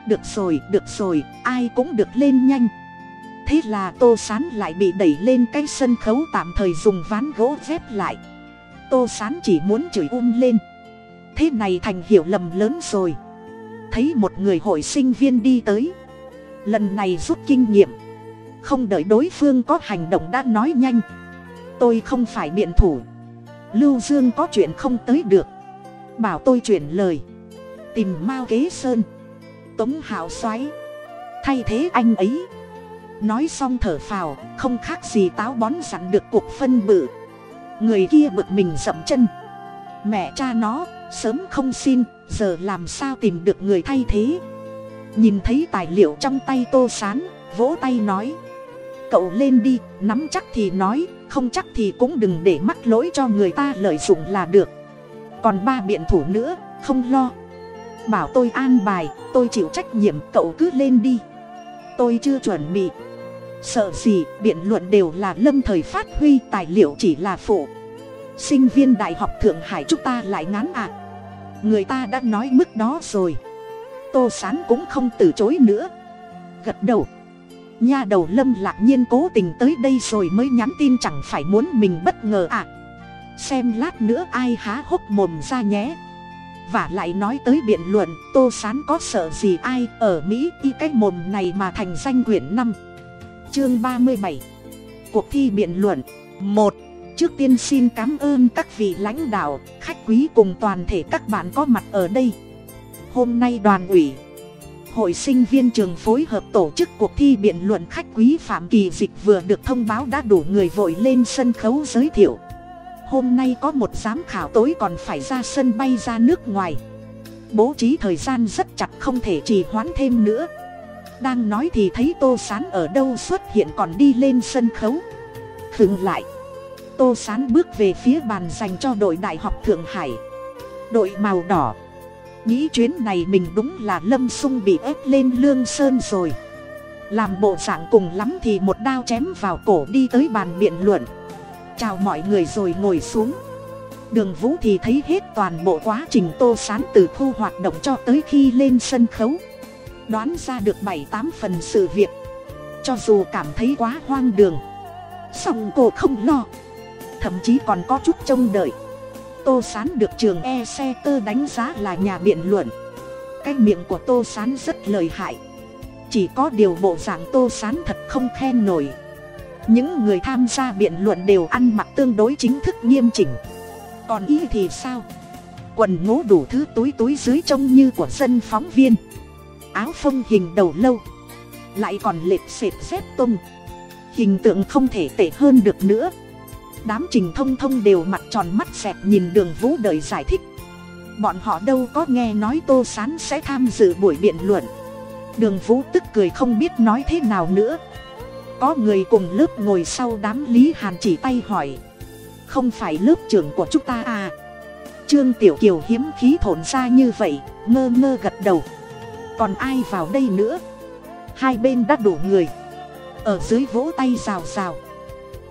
Speaker 1: Được rồi được rồi, ai cũng được lên nhanh. Thế là tô sán lại bị đẩy lên cái sân khấu tạm thời dùng ván gỗ dép lại. Tô sán chỉ muốn chửi um lên thế này thành hiểu lầm lớn rồi. Thấy một người hội sinh viên đi tới. Lần này rút kinh nghiệm. Không đợi đối phương có hành động đã nói nhanh. Tôi không phải biện thủ. Lưu dương có chuyện không tới được. Bảo tôi chuyển lời. Tìm mao kế sơn. Tống hạo xoáy thay thế anh ấy. Nói xong thở phào, không khác gì táo bón sẵn được cuộc phân bự. Người kia bực mình dậm chân. Mẹ cha nó sớm không xin, giờ làm sao tìm được người thay thế? Nhìn thấy tài liệu trong tay tô sán, vỗ tay nói. Cậu lên đi, nắm chắc thì nói, không chắc thì cũng đừng để mắc lỗi cho người ta lợi dụng là được. Còn ba biện thủ nữa, không lo. Bảo tôi an bài, tôi chịu trách nhiệm, cậu cứ lên đi. Tôi chưa chuẩn bị. Sợ gì, biện luận đều là lâm thời phát huy, tài liệu chỉ là phụ sinh viên đại học thượng hải chúng ta lại ngán ạ à. người ta đã nói mức đó rồi. Tô sán cũng không từ chối nữa. Gật đầu. Nha đầu lâm lạc nhiên cố tình tới đây rồi mới nhắn tin chẳng phải muốn mình bất ngờ ạ à. xem lát nữa ai há hốc mồm ra nhé. Và lại nói tới biện luận, tô sán có sợ gì ai ở mỹ y cái mồm này mà thành danh quyển năm. Chương ba mươi bảy. Cuộc thi biện luận. Một trước tiên xin cảm ơn các vị lãnh đạo, khách quý cùng toàn thể các bạn có mặt ở đây. Hôm nay đoàn ủy, hội sinh viên trường phối hợp tổ chức cuộc thi biện luận khách quý phạm kỳ dịch vừa được thông báo đã đủ người vội lên sân khấu giới thiệu. Hôm nay có một giám khảo tối còn phải ra sân bay ra nước ngoài. Bố trí thời gian rất chặt không thể trì hoãn thêm nữa. Đang nói thì thấy tô sán ở đâu xuất hiện còn đi lên sân khấu. Khựng lại tô sán bước về phía bàn dành cho đội đại học thượng hải. Đội màu đỏ. Nghĩ chuyến này mình đúng là lâm sung bị ép lên lương sơn rồi. Làm bộ dạng cùng lắm thì một đao chém vào cổ đi tới bàn biện luận. Chào mọi người rồi ngồi xuống. Đường vũ thì thấy hết toàn bộ quá trình tô sán từ thu hoạt động cho tới khi lên sân khấu. Đoán ra được bảy tám phần sự việc. Cho dù cảm thấy quá hoang đường. Song cô không lo thậm chí còn có chút trông đợi. Tô sán được trường e xe tơ đánh giá là nhà biện luận. Cái miệng của tô sán rất lời hại. Chỉ có điều bộ dạng tô sán thật không khen nổi. Những người tham gia biện luận đều ăn mặc tương đối chính thức nghiêm chỉnh. Còn y thì sao? Quần ngố đủ thứ túi túi dưới trông như của dân phóng viên. Áo phông hình đầu lâu. Lại còn lệch sệt dép tung hình tượng không thể tệ hơn được nữa đám trình thông thông đều mặt tròn mắt xẹt nhìn đường vũ đời giải thích. Bọn họ đâu có nghe nói tô s á n sẽ tham dự buổi biện luận. Đường vũ tức cười không biết nói thế nào nữa. Có người cùng lớp ngồi sau đám lý hàn chỉ tay hỏi. Không phải lớp trưởng của chúng ta à? Trương tiểu kiều hiếm khí thổn ra như vậy, ngơ ngơ gật đầu. Còn ai vào đây nữa? Hai bên đã đủ người. Ở dưới vỗ tay rào rào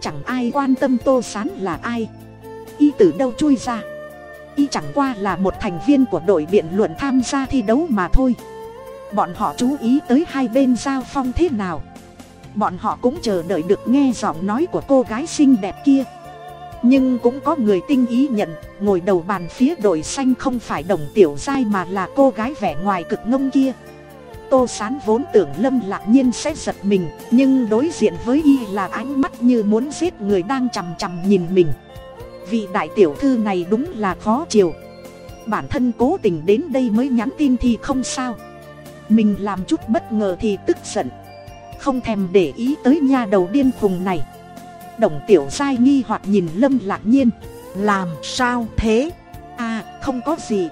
Speaker 1: chẳng ai quan tâm tô sán là ai. Y từ đâu chui ra? Y chẳng qua là một thành viên của đội biện luận tham gia thi đấu mà thôi. Bọn họ chú ý tới hai bên giao phong thế nào. Bọn họ cũng chờ đợi được nghe giọng nói của cô gái xinh đẹp kia. Nhưng cũng có người tinh ý nhận, ngồi đầu bàn phía đội xanh không phải đồng tiểu giai mà là cô gái vẻ ngoài cực ngông kia tô sán vốn tưởng lâm lạc nhiên sẽ giật mình, nhưng đối diện với y là ánh mắt như muốn giết người đang chằm chằm nhìn mình. Vị đại tiểu thư này đúng là khó chiều bản thân cố tình đến đây mới nhắn tin thì không sao. Mình làm chút bất ngờ thì tức giận. Không thèm để ý tới nha đầu điên khùng này. Đồng tiểu giai nghi hoặc nhìn lâm lạc nhiên.
Speaker 2: Làm sao thế?
Speaker 1: À không có gì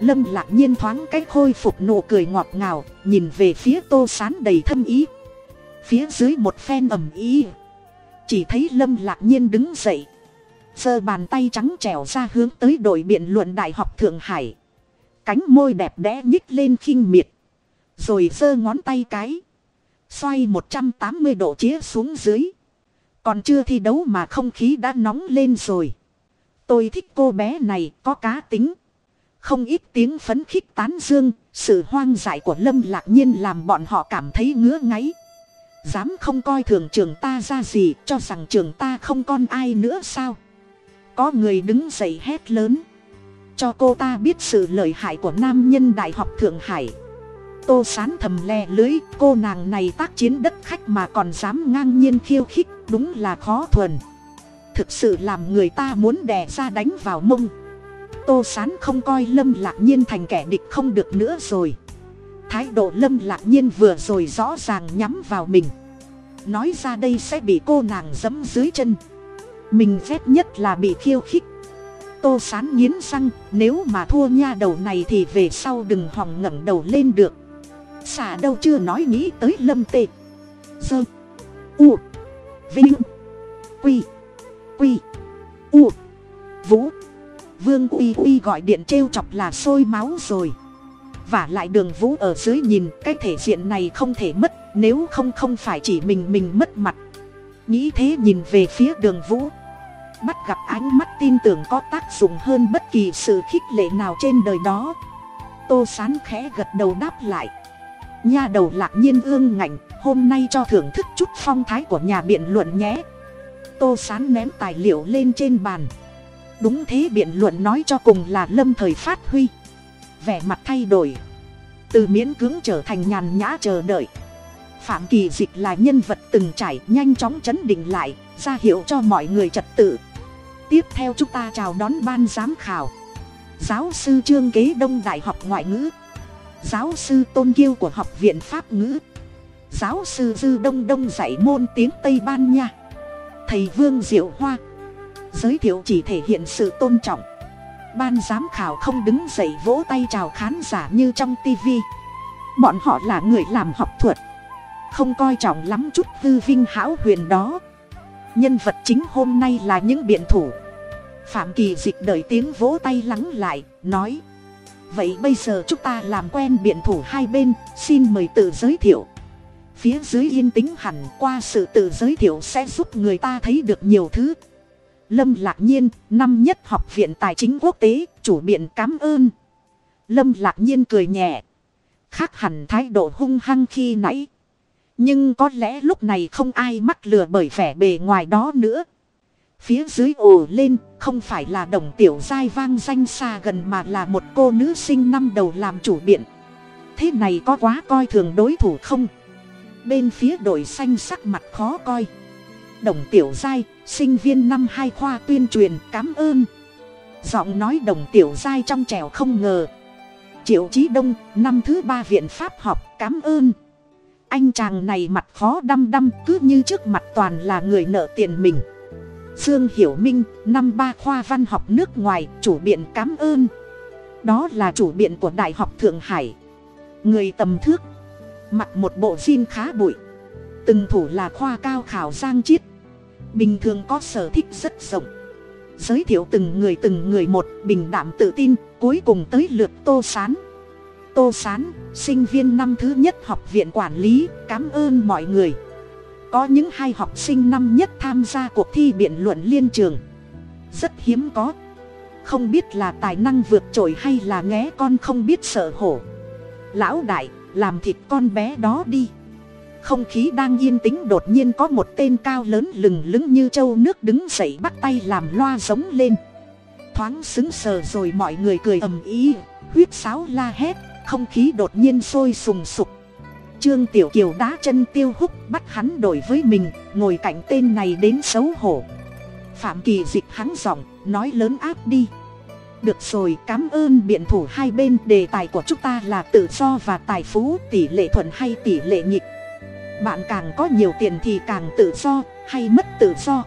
Speaker 1: lâm lạc nhiên thoáng cái khôi phục nụ cười ngọt ngào, nhìn về phía tô sán đầy thâm ý. Phía dưới một phen ầm ý. Chỉ thấy lâm lạc nhiên đứng dậy. Giơ bàn tay trắng trèo ra hướng tới đội biện luận đại học thượng hải. Cánh môi đẹp đẽ nhích lên khinh miệt. Rồi giơ ngón tay cái. Xoay một trăm tám mươi độ chĩa xuống dưới. Còn chưa thi đấu mà không khí đã nóng lên rồi. Tôi thích cô bé này, có cá tính không ít tiếng phấn khích tán dương, sự hoang dại của Lâm lạc nhiên làm bọn họ cảm thấy ngứa ngáy. Dám không coi thường trường ta ra gì cho rằng trường ta không con ai nữa sao. Có người đứng dậy hét lớn. Cho cô ta biết sự lợi hại của nam nhân Đại học Thượng Hải. Tô sán thầm le lưới, cô nàng này tác chiến đất khách mà còn dám ngang nhiên khiêu khích, đúng là khó thuần. Thực sự làm người ta muốn đè ra đánh vào mông tô sán không coi lâm lạc nhiên thành kẻ địch không được nữa rồi. Thái độ lâm lạc nhiên vừa rồi rõ ràng nhắm vào mình. Nói ra đây sẽ bị cô nàng dẫm dưới chân. Mình ghét nhất là bị khiêu khích. Tô sán nghiến răng, nếu mà thua nha đầu này thì về sau đừng hòng ngẩng đầu lên được. Xả đâu chưa nói nghĩ tới lâm tê. Dơ. U. Vinh. Quy. Quy. U. Vũ vương uy uy gọi điện trêu chọc là sôi máu rồi. Và lại đường vũ ở dưới nhìn, cái thể diện này không thể mất, nếu không không phải chỉ mình mình mất mặt. Nghĩ thế nhìn về phía đường vũ. Bắt gặp ánh mắt tin tưởng có tác dụng hơn bất kỳ sự khích lệ nào trên đời đó. Tô sán khẽ gật đầu đáp lại. Nha đầu lạc nhiên ương ngạnh, hôm nay cho thưởng thức chút phong thái của nhà biện luận nhé. Tô sán ném tài liệu lên trên bàn đúng thế biện luận nói cho cùng là lâm thời phát huy. Vẻ mặt thay đổi. Từ miễn cưỡng trở thành nhàn nhã chờ đợi. Phạm kỳ dịch là nhân vật từng trải nhanh chóng chấn định lại, ra hiệu cho mọi người trật tự. Tiếp theo chúng ta chào đón ban giám khảo. Giáo sư trương kế đông đại học ngoại ngữ. Giáo sư tôn kiêu của học viện pháp ngữ. Giáo sư dư đông đông dạy môn tiếng tây ban nha. Thầy vương diệu hoa giới thiệu chỉ thể hiện sự tôn trọng. Ban giám khảo không đứng dậy vỗ tay chào khán giả như trong TV. bọn họ là người làm học thuật. Không coi trọng lắm chút hư vinh hão huyền đó. Nhân vật chính hôm nay là những biện thủ. Phạm kỳ dịch đợi tiếng vỗ tay lắng lại, nói, vậy bây giờ chúng ta làm quen biện thủ hai bên, xin mời tự giới thiệu. Phía dưới yên tĩnh hẳn qua sự tự giới thiệu sẽ giúp người ta thấy được nhiều thứ lâm lạc nhiên, năm nhất học viện tài chính quốc tế, chủ biện cám ơn. Lâm lạc nhiên cười nhẹ. Khác hẳn thái độ hung hăng khi nãy. Nhưng có lẽ lúc này không ai mắc lừa bởi vẻ bề ngoài đó nữa. Phía dưới ồ lên, không phải là đồng tiểu giai vang danh xa gần mà là một cô nữ sinh năm đầu làm chủ biện. Thế này có quá coi thường đối thủ không? Bên phía đội xanh sắc mặt khó coi đồng tiểu giai, sinh viên năm hai khoa tuyên truyền cám ơn. Giọng nói đồng tiểu giai trong trèo không ngờ. Triệu chí đông, năm thứ ba viện pháp học cám ơn. Anh chàng này mặt khó đăm đăm, cứ như trước mặt toàn là người nợ tiền mình. Dương hiểu minh, năm ba khoa văn học nước ngoài, chủ biện cám ơn. Đó là chủ biện của đại học thượng hải. Người tầm thước. Mặc một bộ jean khá bụi từng thủ là khoa cao khảo giang chiết. Bình thường có sở thích rất rộng. Giới thiệu từng người từng người một, bình đảm tự tin, cuối cùng tới lượt tô sán. Tô sán, sinh viên năm thứ nhất học viện quản lý, cảm ơn mọi người. Có những hai học sinh năm nhất tham gia cuộc thi biện luận liên trường. Rất hiếm có. Không biết là tài năng vượt trội hay là nghé con không biết sợ hổ. Lão đại, làm thịt con bé đó đi không khí đang yên tĩnh đột nhiên có một tên cao lớn lừng lững như trâu nước đứng dậy bắt tay làm loa giống lên. Thoáng xứng sờ rồi mọi người cười ầm ý huyết sáo la hét, không khí đột nhiên sôi sùng sục. Trương tiểu kiều đá chân tiêu húc bắt hắn đổi với mình, ngồi cạnh tên này đến xấu hổ. Phạm kỳ dịch hắn giọng, nói lớn áp đi. Được rồi, cảm ơn biện thủ hai bên, đề tài của chúng ta là tự do và tài phú, tỷ lệ thuận hay tỷ lệ nhịp bạn càng có nhiều tiền thì càng tự do, hay mất tự do?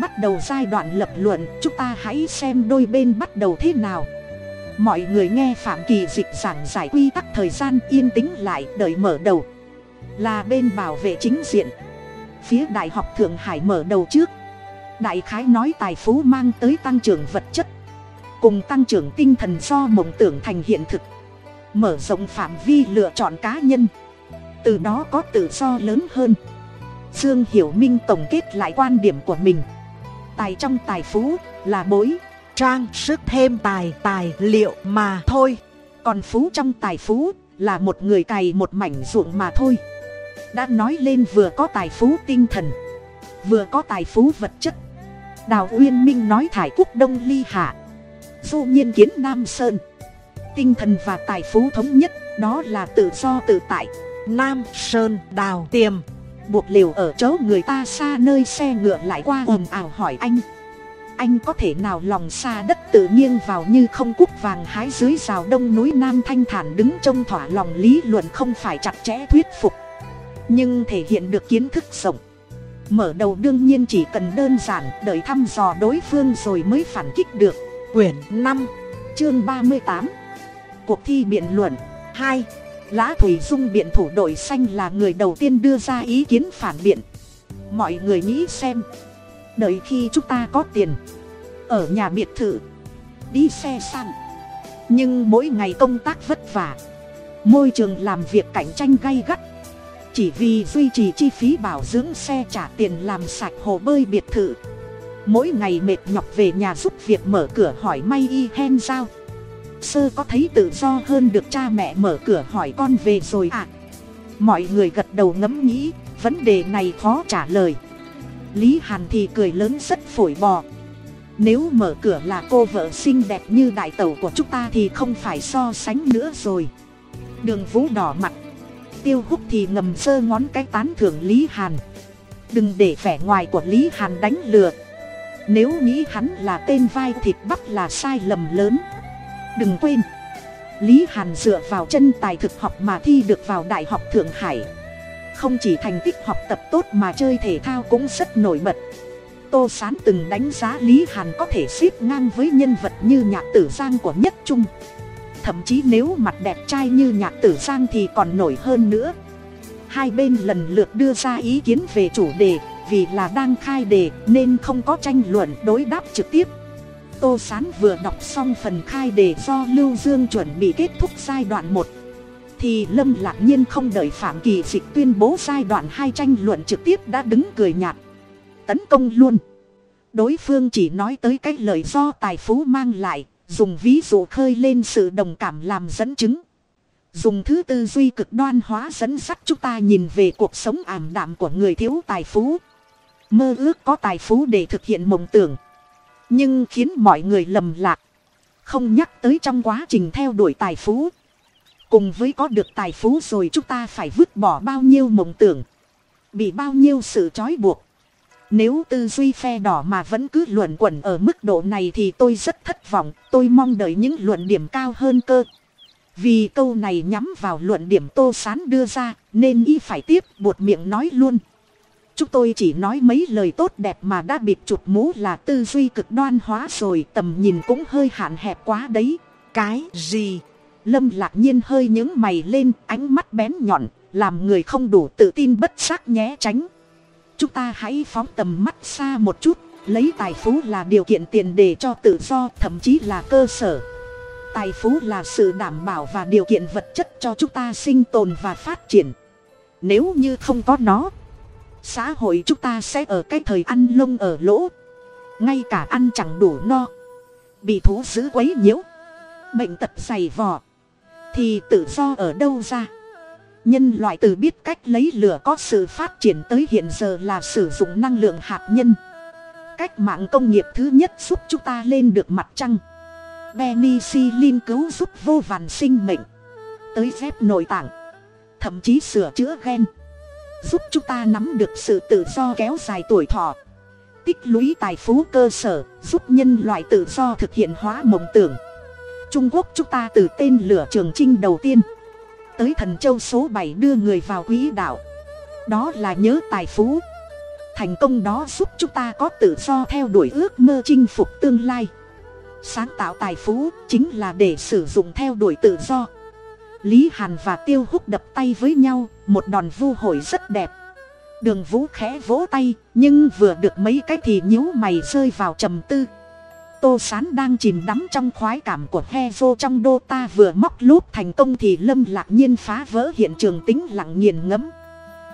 Speaker 1: Bắt đầu giai đoạn lập luận, chúng ta hãy xem đôi bên bắt đầu thế nào. Mọi người nghe phạm kỳ dịch giảng giải quy tắc thời gian yên tĩnh lại, đợi mở đầu. Là bên bảo vệ chính diện. Phía đại học thượng hải mở đầu trước. Đại khái nói tài phú mang tới tăng trưởng vật chất. Cùng tăng trưởng tinh thần do mộng tưởng thành hiện thực. Mở rộng phạm vi lựa chọn cá nhân từ đó có tự do lớn hơn. Dương hiểu minh tổng kết lại quan điểm của mình. Tài trong tài phú là bối,
Speaker 2: trang sức thêm tài tài liệu mà thôi.
Speaker 1: Còn phú trong tài phú là một người cày một mảnh ruộng mà thôi. Đã nói lên vừa có tài phú tinh thần, vừa có tài phú vật chất. Đào uyên minh nói thải quốc đông ly hạ, du nhiên kiến nam sơn. Tinh thần và tài phú thống nhất, đó là tự do tự tại
Speaker 2: nam sơn đào tiềm.
Speaker 1: Buộc liều ở chỗ người ta xa nơi xe ngựa lại qua ồn ào hỏi anh. Anh có thể nào lòng xa đất tự nhiên vào như không cúc vàng hái dưới rào đông núi nam thanh thản đứng trông thỏa lòng lý luận không phải chặt chẽ thuyết phục, nhưng thể hiện được kiến thức rộng. Mở đầu đương nhiên chỉ cần đơn giản, đợi thăm dò đối phương rồi mới phản kích được.
Speaker 2: Quyển năm,
Speaker 1: chương ba mươi tám. Cuộc thi biện luận, hai lã thủy dung biện thủ đội xanh là người đầu tiên đưa ra ý kiến phản biện. Mọi người nghĩ xem đợi khi chúng ta có tiền ở nhà biệt thự đi xe sang, nhưng mỗi ngày công tác vất vả môi trường làm việc cạnh tranh gay gắt. Chỉ vì duy trì chi phí bảo dưỡng xe trả tiền làm sạch hồ bơi biệt thự mỗi ngày mệt nhọc về nhà giúp việc mở cửa hỏi may y hen sao sơ có thấy tự do hơn được cha mẹ mở cửa hỏi con về rồi à mọi người gật đầu ngẫm nghĩ, vấn đề này khó trả lời. Lý hàn thì cười lớn rất phổi bò. Nếu mở cửa là cô vợ xinh đẹp như đại tẩu của chúng ta thì không phải so sánh nữa rồi. Đường vũ đỏ mặt. Tiêu húc thì ngầm sơ ngón cái tán thưởng lý hàn. Đừng để vẻ ngoài của lý hàn đánh lừa. Nếu nghĩ hắn là tên vai thịt bắp là sai lầm lớn đừng quên. Lý hàn dựa vào chân tài thực học mà thi được vào đại học thượng hải. Không chỉ thành tích học tập tốt mà chơi thể thao cũng rất nổi bật. Tô s á n từng đánh giá lý hàn có thể xếp ngang với nhân vật như nhạc tử giang của nhất trung. Thậm chí nếu mặt đẹp trai như nhạc tử giang thì còn nổi hơn nữa. Hai bên lần lượt đưa ra ý kiến về chủ đề, vì là đang khai đề nên không có tranh luận đối đáp trực tiếp tô s á n vừa đọc xong phần khai đề do lưu dương chuẩn bị kết thúc giai đoạn một. Thì lâm lạc nhiên không đợi phạm kỳ dịch tuyên bố giai đoạn hai tranh luận trực tiếp đã đứng cười nhạt. Tấn công luôn. Đối phương chỉ nói tới cái lời do tài phú mang lại, dùng ví dụ khơi lên sự đồng cảm làm dẫn chứng. Dùng thứ tư duy cực đoan hóa dẫn dắt chúng ta nhìn về cuộc sống ảm đạm của người thiếu tài phú. Mơ ước có tài phú để thực hiện mộng tưởng nhưng khiến mọi người lầm lạc. Không nhắc tới trong quá trình theo đuổi tài phú. Cùng với có được tài phú rồi chúng ta phải vứt bỏ bao nhiêu mộng tưởng. Bị bao nhiêu sự trói buộc. Nếu tư duy phe đỏ mà vẫn cứ luận quẩn ở mức độ này thì tôi rất thất vọng, tôi mong đợi những luận điểm cao hơn cơ. Vì câu này nhắm vào luận điểm tô sán đưa ra, nên y phải tiếp buột miệng nói luôn. Chúng tôi chỉ nói mấy lời tốt đẹp mà đã bịt chụp mũ là tư duy cực đoan hóa rồi tầm nhìn cũng hơi hạn hẹp quá đấy.
Speaker 2: Cái gì?
Speaker 1: Lâm lạc nhiên hơi những mày lên ánh mắt bén nhọn, làm người không đủ tự tin bất giác nhé tránh chúng ta hãy phóng tầm mắt xa một chút lấy tài phú là điều kiện tiền đề cho tự do thậm chí là cơ sở tài phú là sự đảm bảo và điều kiện vật chất cho chúng ta sinh tồn và phát triển nếu như không có nó xã hội chúng ta sẽ ở cái thời ăn lông ở lỗ. Ngay cả ăn chẳng đủ no. Bị thú dữ quấy nhiễu. Bệnh tật dày vò. Thì tự do ở đâu ra? Nhân loại từ biết cách lấy lửa có sự phát triển tới hiện giờ là sử dụng năng lượng hạt nhân. Cách mạng công nghiệp thứ nhất giúp chúng ta lên được mặt trăng. Penicillin cứu giúp vô vàn sinh mệnh. Tới dép nội tạng. Thậm chí sửa chữa gen giúp chúng ta nắm được sự tự do kéo dài tuổi thọ. Tích lũy tài phú cơ sở, giúp nhân loại tự do thực hiện hóa mộng tưởng. Trung quốc chúng ta từ tên lửa trường trinh đầu tiên, tới thần châu số bảy đưa người vào quỹ đạo. Đó là nhớ tài phú. Thành công đó giúp chúng ta có tự do theo đuổi ước mơ chinh phục tương lai. Sáng tạo tài phú chính là để sử dụng theo đuổi tự do lý hàn và tiêu húc đập tay với nhau, một đòn vu hồi rất đẹp. Đường vũ khẽ vỗ tay, nhưng vừa được mấy cái thì nhíu mày rơi vào trầm tư. Tô sán đang chìm đắm trong khoái cảm của he vô trong đô ta vừa móc lúp thành công thì lâm lạc nhiên phá vỡ hiện trường tính lặng nghiền ngẫm.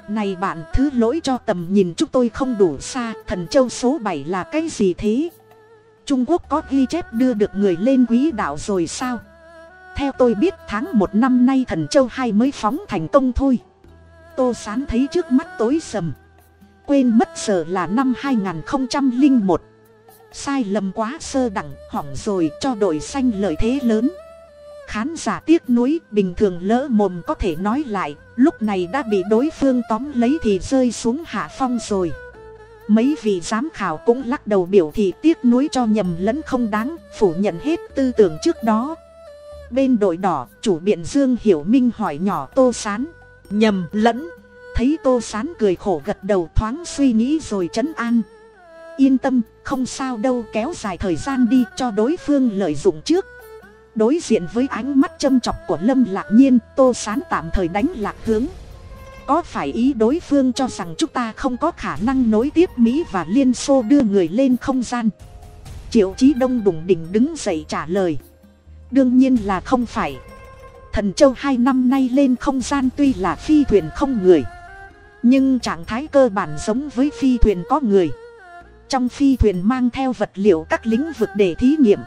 Speaker 1: Này bạn, thứ lỗi cho tầm nhìn chúng tôi không đủ xa, thần châu số bảy là cái gì thế? Trung quốc có ghi chép đưa được người lên quỹ đạo rồi sao? Theo tôi biết tháng một năm nay thần châu hai mới phóng thành công thôi. Tô sán thấy trước mắt tối sầm. Quên mất giờ là năm hai nghìn một. Sai lầm quá sơ đẳng, hỏng rồi, cho đội xanh lợi thế lớn. Khán giả tiếc nuối, bình thường lỡ mồm có thể nói lại, lúc này đã bị đối phương tóm lấy thì rơi xuống hạ phong rồi. Mấy vị giám khảo cũng lắc đầu biểu thị tiếc nuối cho nhầm lẫn không đáng, phủ nhận hết tư tưởng trước đó bên đội đỏ, chủ biện dương hiểu minh hỏi nhỏ tô sán.
Speaker 2: Nhầm lẫn,
Speaker 1: thấy tô sán cười khổ gật đầu thoáng suy nghĩ rồi trấn an. Yên tâm, không sao đâu, kéo dài thời gian đi cho đối phương lợi dụng trước. Đối diện với ánh mắt châm chọc của lâm lạc nhiên, tô sán tạm thời đánh lạc hướng. Có phải ý đối phương cho rằng chúng ta không có khả năng nối tiếp mỹ và liên xô đưa người lên không gian? Triệu chí đông đùng đỉnh đứng dậy trả lời đương nhiên là không phải. Thần châu hai năm nay lên không gian tuy là phi thuyền không người, nhưng trạng thái cơ bản giống với phi thuyền có người. Trong phi thuyền mang theo vật liệu các lĩnh vực để thí nghiệm,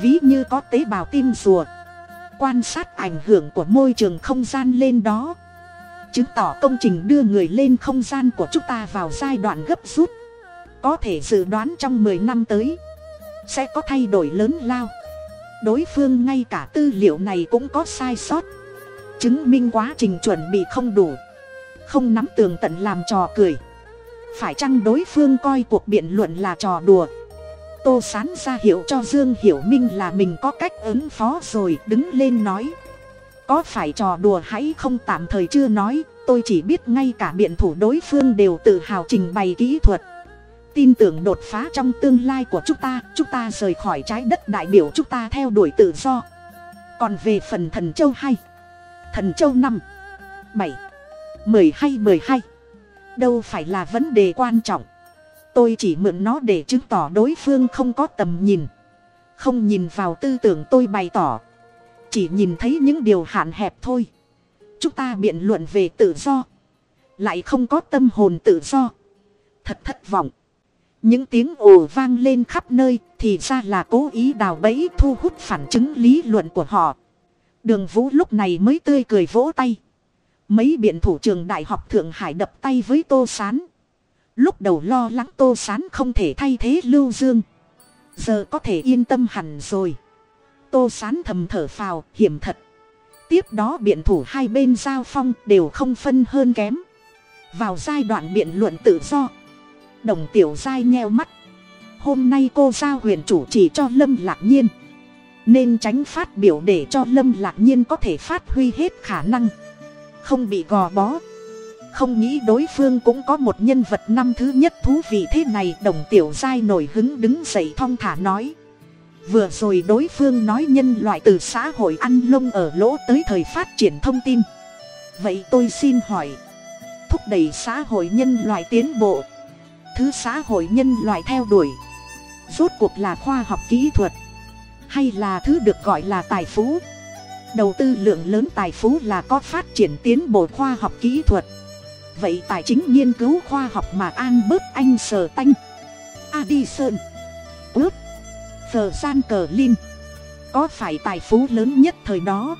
Speaker 1: ví như có tế bào tim rùa, quan sát ảnh hưởng của môi trường không gian lên đó. Chứng tỏ công trình đưa người lên không gian của chúng ta vào giai đoạn gấp rút, có thể dự đoán trong mười năm tới, sẽ có thay đổi lớn lao đối phương ngay cả tư liệu này cũng có sai sót. Chứng minh quá trình chuẩn bị không đủ. Không nắm tường tận làm trò cười. Phải chăng đối phương coi cuộc biện luận là trò đùa? Tô sán ra hiệu cho dương hiểu minh là mình có cách ứng phó rồi, đứng lên nói. Có phải trò đùa hãy không tạm thời chưa nói, tôi chỉ biết ngay cả biện thủ đối phương đều tự hào trình bày kỹ thuật tin tưởng đột phá trong tương lai của chúng ta chúng ta rời khỏi trái đất đại biểu chúng ta theo đuổi tự do. Còn về phần thần châu hai, thần châu năm, bảy, mười hay mười hai, đâu phải là vấn đề quan trọng. Tôi chỉ mượn nó để chứng tỏ đối phương không có tầm nhìn, không nhìn vào tư tưởng tôi bày tỏ, chỉ nhìn thấy những điều hạn hẹp thôi. Chúng ta biện luận về tự do, lại không có tâm hồn tự do. Thật thất vọng những tiếng ồ vang lên khắp nơi thì ra là cố ý đào bẫy thu hút phản chứng lý luận của họ. Đường vũ lúc này mới tươi cười vỗ tay. Mấy biện thủ trường đại học thượng hải đập tay với tô s á n lúc đầu lo lắng tô s á n không thể thay thế lưu dương. Giờ có thể yên tâm hẳn rồi. Tô s á n thầm thở phào, hiểm thật. Tiếp đó biện thủ hai bên giao phong đều không phân hơn kém. Vào giai đoạn biện luận tự do đồng tiểu giai nheo mắt. Hôm nay cô giao huyền chủ chỉ cho lâm lạc nhiên. Nên tránh phát biểu để cho lâm lạc nhiên có thể phát huy hết khả năng. Không bị gò bó. Không nghĩ đối phương cũng có một nhân vật năm thứ nhất thú vị thế này, đồng tiểu giai nổi hứng đứng dậy thong thả nói. Vừa rồi đối phương nói nhân loại từ xã hội ăn lông ở lỗ tới thời phát triển thông tin. Vậy tôi xin hỏi, thúc đẩy xã hội nhân loại tiến bộ thứ xã hội nhân loại theo đuổi. Rốt cuộc là khoa học kỹ thuật, hay là thứ được gọi là tài phú? Đầu tư lượng lớn tài phú là có phát triển tiến bộ khoa học kỹ thuật. Vậy tài chính nghiên cứu khoa học mà an bớt anh sờ tanh addison ướt thờ gian cờ lin có phải tài phú lớn nhất thời đó?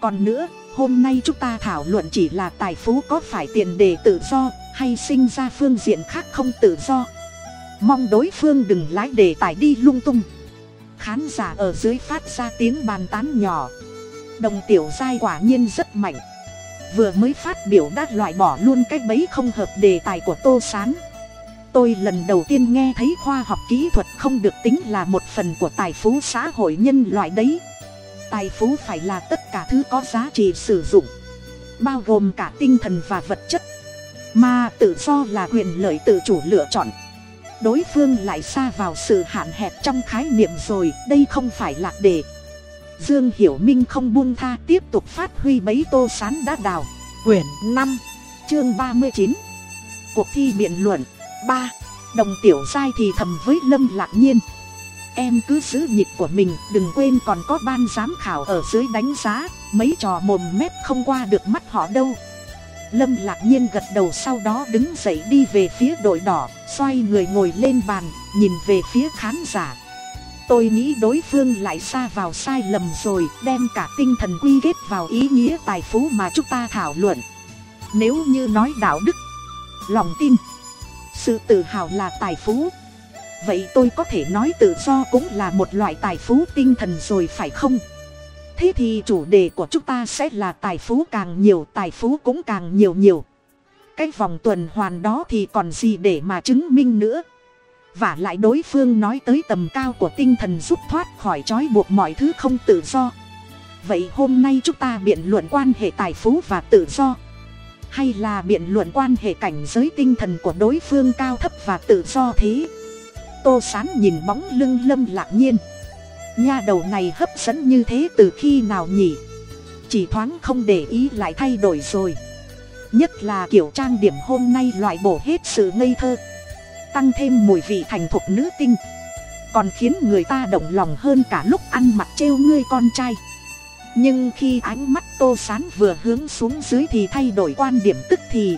Speaker 1: Còn nữa, hôm nay chúng ta thảo luận chỉ là tài phú có phải tiền đề tự do hay sinh ra phương diện khác không tự do. Mong đối phương đừng lái đề tài đi lung tung. Khán giả ở dưới phát ra tiếng bàn tán nhỏ. Đồng tiểu giai quả nhiên rất mạnh. Vừa mới phát biểu đã loại bỏ luôn cái bấy không hợp đề tài của tô s á n tôi lần đầu tiên nghe thấy khoa học kỹ thuật không được tính là một phần của tài phú xã hội nhân loại đấy. Tài phú phải là tất cả thứ có giá trị sử dụng. Bao gồm cả tinh thần và vật chất mà tự do là quyền lợi tự chủ lựa chọn. Đối phương lại xa vào sự hạn hẹp trong khái niệm rồi, đây không phải lạc đề dương hiểu minh không buông tha, tiếp tục phát huy bấy tô sán đã đào. Quyển năm, chương ba mươi chín. Cuộc thi biện luận, ba. Đồng tiểu giai thì thầm với lâm lạc nhiên. Em cứ giữ nhịp của mình, đừng quên còn có ban giám khảo ở dưới đánh giá. Mấy trò mồm mép không qua được mắt họ đâu lâm lạc nhiên gật đầu sau đó đứng dậy đi về phía đội đỏ, xoay người ngồi lên bàn, nhìn về phía khán giả. Tôi nghĩ đối phương lại xa vào sai lầm rồi, đem cả tinh thần quy kết vào ý nghĩa tài phú mà chúng ta thảo luận. Nếu như nói đạo đức, lòng tin, sự tự hào là tài phú, vậy tôi có thể nói tự do cũng là một loại tài phú tinh thần rồi phải không? Thế thì chủ đề của chúng ta sẽ là tài phú càng nhiều, tài phú cũng càng nhiều nhiều. Cái vòng tuần hoàn đó thì còn gì để mà chứng minh nữa? Và lại đối phương nói tới tầm cao của tinh thần giúp thoát khỏi trói buộc mọi thứ không tự do. Vậy hôm nay chúng ta biện luận quan hệ tài phú và tự do? Hay là biện luận quan hệ cảnh giới tinh thần của đối phương cao thấp và tự do thế? Tô sán nhìn bóng lưng lâm lạc nhiên nha đầu này hấp dẫn như thế từ khi nào nhỉ? Chỉ thoáng không để ý lại thay đổi rồi. Nhất là kiểu trang điểm hôm nay loại bổ hết sự ngây thơ, tăng thêm mùi vị thành thục nữ tinh, còn khiến người ta động lòng hơn cả lúc ăn mặc trêu ngươi con trai. Nhưng khi ánh mắt tô sán vừa hướng xuống dưới thì thay đổi quan điểm tức thì,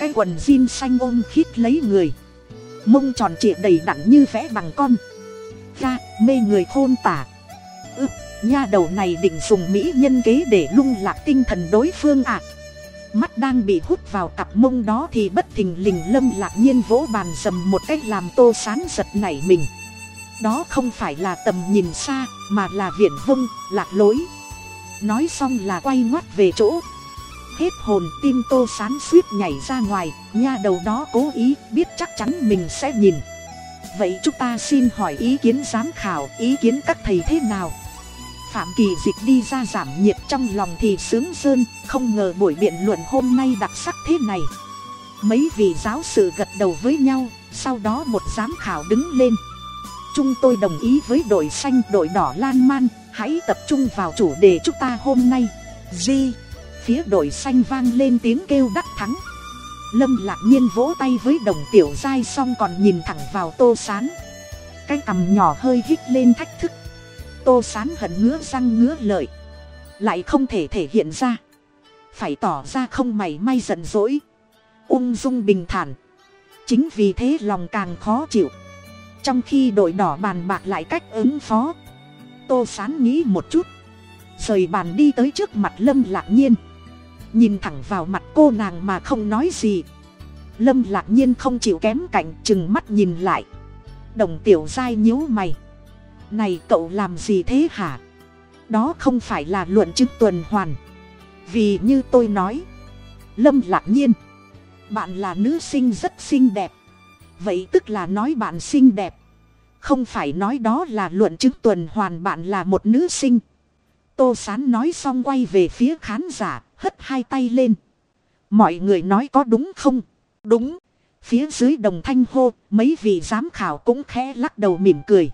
Speaker 1: cái quần jean xanh ôm khít lấy người, mông tròn trịa đầy đặn như vẽ bằng con cha mê người khôn tả. Ư, nha đầu này định dùng mỹ nhân kế để lung lạc tinh thần đối phương ạ à. mắt đang bị hút vào cặp mông đó thì bất thình lình lâm lạc nhiên vỗ bàn dầm một cách làm tô sán giật nảy mình. Đó không phải là tầm nhìn xa, mà là viển vông, lạc lối. Nói xong là quay ngoắt về chỗ. Hết hồn tim tô sán suýt nhảy ra ngoài, nha đầu đó cố ý, biết chắc chắn mình sẽ nhìn vậy chúng ta xin hỏi ý kiến giám khảo, ý kiến các thầy thế nào? Phạm kỳ dịch đi ra giảm nhiệt trong lòng thì sướng sơn, không ngờ buổi biện luận hôm nay đặc sắc thế này. Mấy vị giáo sư gật đầu với nhau, sau đó một giám khảo đứng lên. Chúng tôi đồng ý với đội xanh, đội đỏ lan man, hãy tập trung vào chủ đề chúng ta hôm nay. Di, phía đội xanh vang lên tiếng kêu đắc thắng lâm lạc nhiên vỗ tay với đồng tiểu giai xong còn nhìn thẳng vào tô sán. Cái cằm nhỏ hơi hít lên thách thức. Tô sán hận ngứa răng ngứa lợi. Lại không thể thể hiện ra. Phải tỏ ra không mày may giận dỗi. Ung dung bình thản. Chính vì thế lòng càng khó chịu. Trong khi đội đỏ bàn bạc lại cách ứng phó. Tô sán nghĩ một chút. Rời bàn đi tới trước mặt lâm lạc nhiên nhìn thẳng vào mặt cô nàng mà không nói gì. Lâm lạc nhiên không chịu kém cạnh, chừng mắt nhìn lại. Đồng tiểu giai nhíu mày. Này cậu làm gì thế hả? Đó không phải là luận chứng tuần hoàn. Vì như tôi nói, lâm lạc nhiên, bạn là nữ sinh rất xinh đẹp. Vậy tức là nói bạn xinh đẹp. Không phải nói đó là luận chứng tuần hoàn bạn là một nữ sinh tô sán nói xong quay về phía khán giả, hất hai tay lên. Mọi người nói có đúng không? Đúng. Phía dưới đồng thanh hô, mấy vị giám khảo cũng khẽ lắc đầu mỉm cười.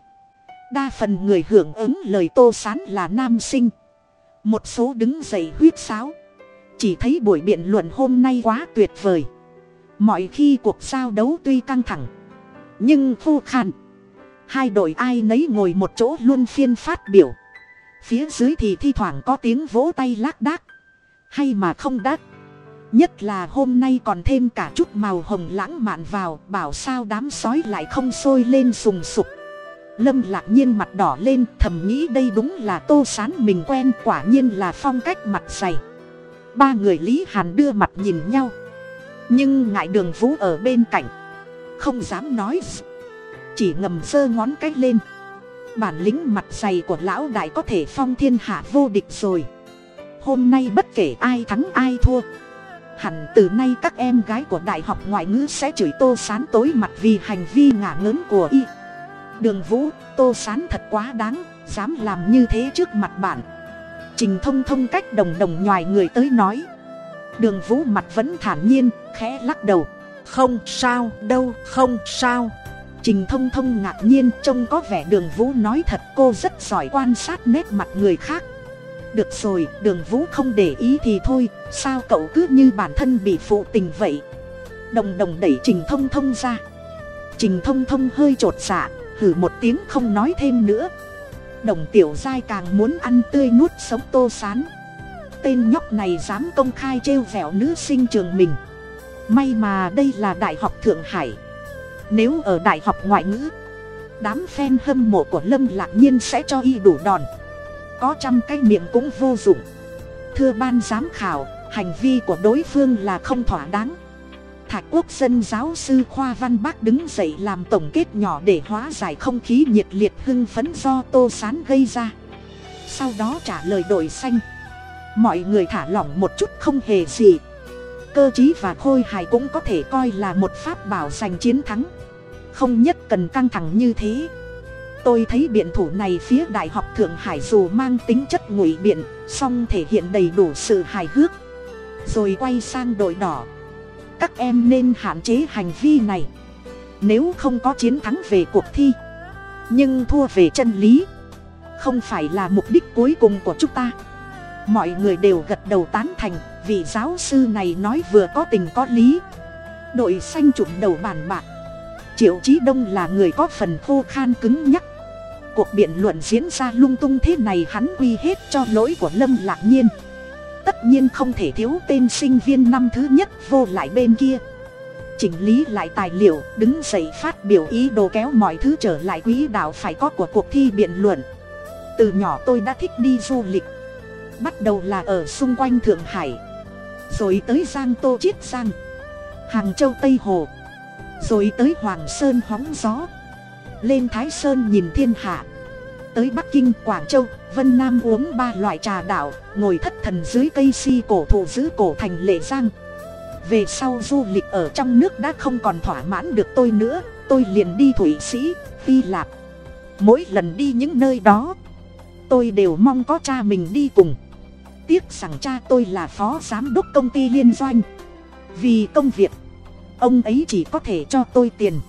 Speaker 1: Đa phần người hưởng ứng lời tô sán là nam sinh. Một số đứng dậy huyết sáo. Chỉ thấy buổi biện luận hôm nay quá tuyệt vời. Mọi khi cuộc giao đấu tuy căng thẳng, nhưng khô khăn hai đội ai nấy ngồi một chỗ luôn phiên phát biểu phía dưới thì thi thoảng có tiếng vỗ tay lác đác. Hay mà không đắt nhất là hôm nay còn thêm cả chút màu hồng lãng mạn vào, bảo sao đám sói lại không sôi lên sùng sục. Lâm lạc nhiên mặt đỏ lên, thầm nghĩ đây đúng là tô sán mình quen, quả nhiên là phong cách mặt dày. Ba người lý hàn đưa mặt nhìn nhau. Nhưng ngại đường vũ ở bên cạnh. Không dám nói. Chỉ ngầm giơ ngón cái lên bản lĩnh mặt dày của lão đại có thể phong thiên hạ vô địch rồi. Hôm nay bất kể ai thắng ai thua. Hẳn từ nay các em gái của đại học ngoại ngữ sẽ chửi tô sán tối mặt vì hành vi ngả ngớn của y. Đường vũ, tô sán thật quá đáng, dám làm như thế trước mặt bạn. Trình thông thông cách đồng đồng nhoài người tới nói. Đường vũ mặt vẫn thản nhiên, khẽ lắc đầu.
Speaker 2: Không sao, đâu, không sao
Speaker 1: trình thông thông ngạc nhiên, trông có vẻ đường vũ nói thật, cô rất giỏi quan sát nét mặt người khác. Được rồi, đường vũ không để ý thì thôi, sao cậu cứ như bản thân bị phụ tình vậy? Đồng đồng đẩy trình thông thông ra. Trình thông thông hơi t r ộ t dạ hử một tiếng không nói thêm nữa. Đồng tiểu giai càng muốn ăn tươi nuốt sống tô sán. Tên nhóc này dám công khai trêu vẹo nữ sinh trường mình. May mà đây là đại học thượng hải nếu ở đại học ngoại ngữ, đám fan hâm mộ của lâm lạc nhiên sẽ cho y đủ đòn. Có trăm cái miệng cũng vô dụng. Thưa ban giám khảo, hành vi của đối phương là không thỏa đáng. Thạch quốc dân giáo sư khoa văn bác đứng dậy làm tổng kết nhỏ để hóa giải không khí nhiệt liệt hưng phấn do tô sán gây ra. Sau đó trả lời đội xanh. Mọi người thả lỏng một chút không hề gì cơ chí và khôi hài cũng có thể coi là một pháp bảo giành chiến thắng. Không nhất cần căng thẳng như thế. Tôi thấy biện thủ này phía đại học thượng hải dù mang tính chất ngụy biện, song thể hiện đầy đủ sự hài hước. Rồi quay sang đội đỏ. Các em nên hạn chế hành vi này. Nếu không có chiến thắng về cuộc thi, nhưng thua về chân lý, không phải là mục đích cuối cùng của chúng ta mọi người đều gật đầu tán thành vị giáo sư này nói vừa có tình có lý. Đội xanh chụm đầu bàn bạc. Triệu chí đông là người có phần khô khan cứng nhắc. Cuộc biện luận diễn ra lung tung thế này hắn quy hết cho lỗi của lâm lạc nhiên. Tất nhiên không thể thiếu tên sinh viên năm thứ nhất vô lại bên kia. Chỉnh lý lại tài liệu, đứng dậy phát biểu ý đồ kéo mọi thứ trở lại quỹ đạo phải có của cuộc thi biện luận. Từ nhỏ tôi đã thích đi du lịch bắt đầu là ở xung quanh thượng hải. Rồi tới giang tô chiết giang, hàng châu tây hồ. Rồi tới hoàng sơn hóng gió. Lên thái sơn nhìn thiên hạ. Tới bắc kinh, quảng châu, vân nam uống ba loại trà đạo, ngồi thất thần dưới cây si cổ thụ giữ cổ thành lệ giang. Về sau du lịch ở trong nước đã không còn thỏa mãn được tôi nữa, tôi liền đi thụy sĩ phi lạp. Mỗi lần đi những nơi đó, tôi đều mong có cha mình đi cùng tiếc rằng cha tôi là phó giám đốc công ty liên doanh. Vì công việc, ông ấy chỉ có thể cho tôi tiền.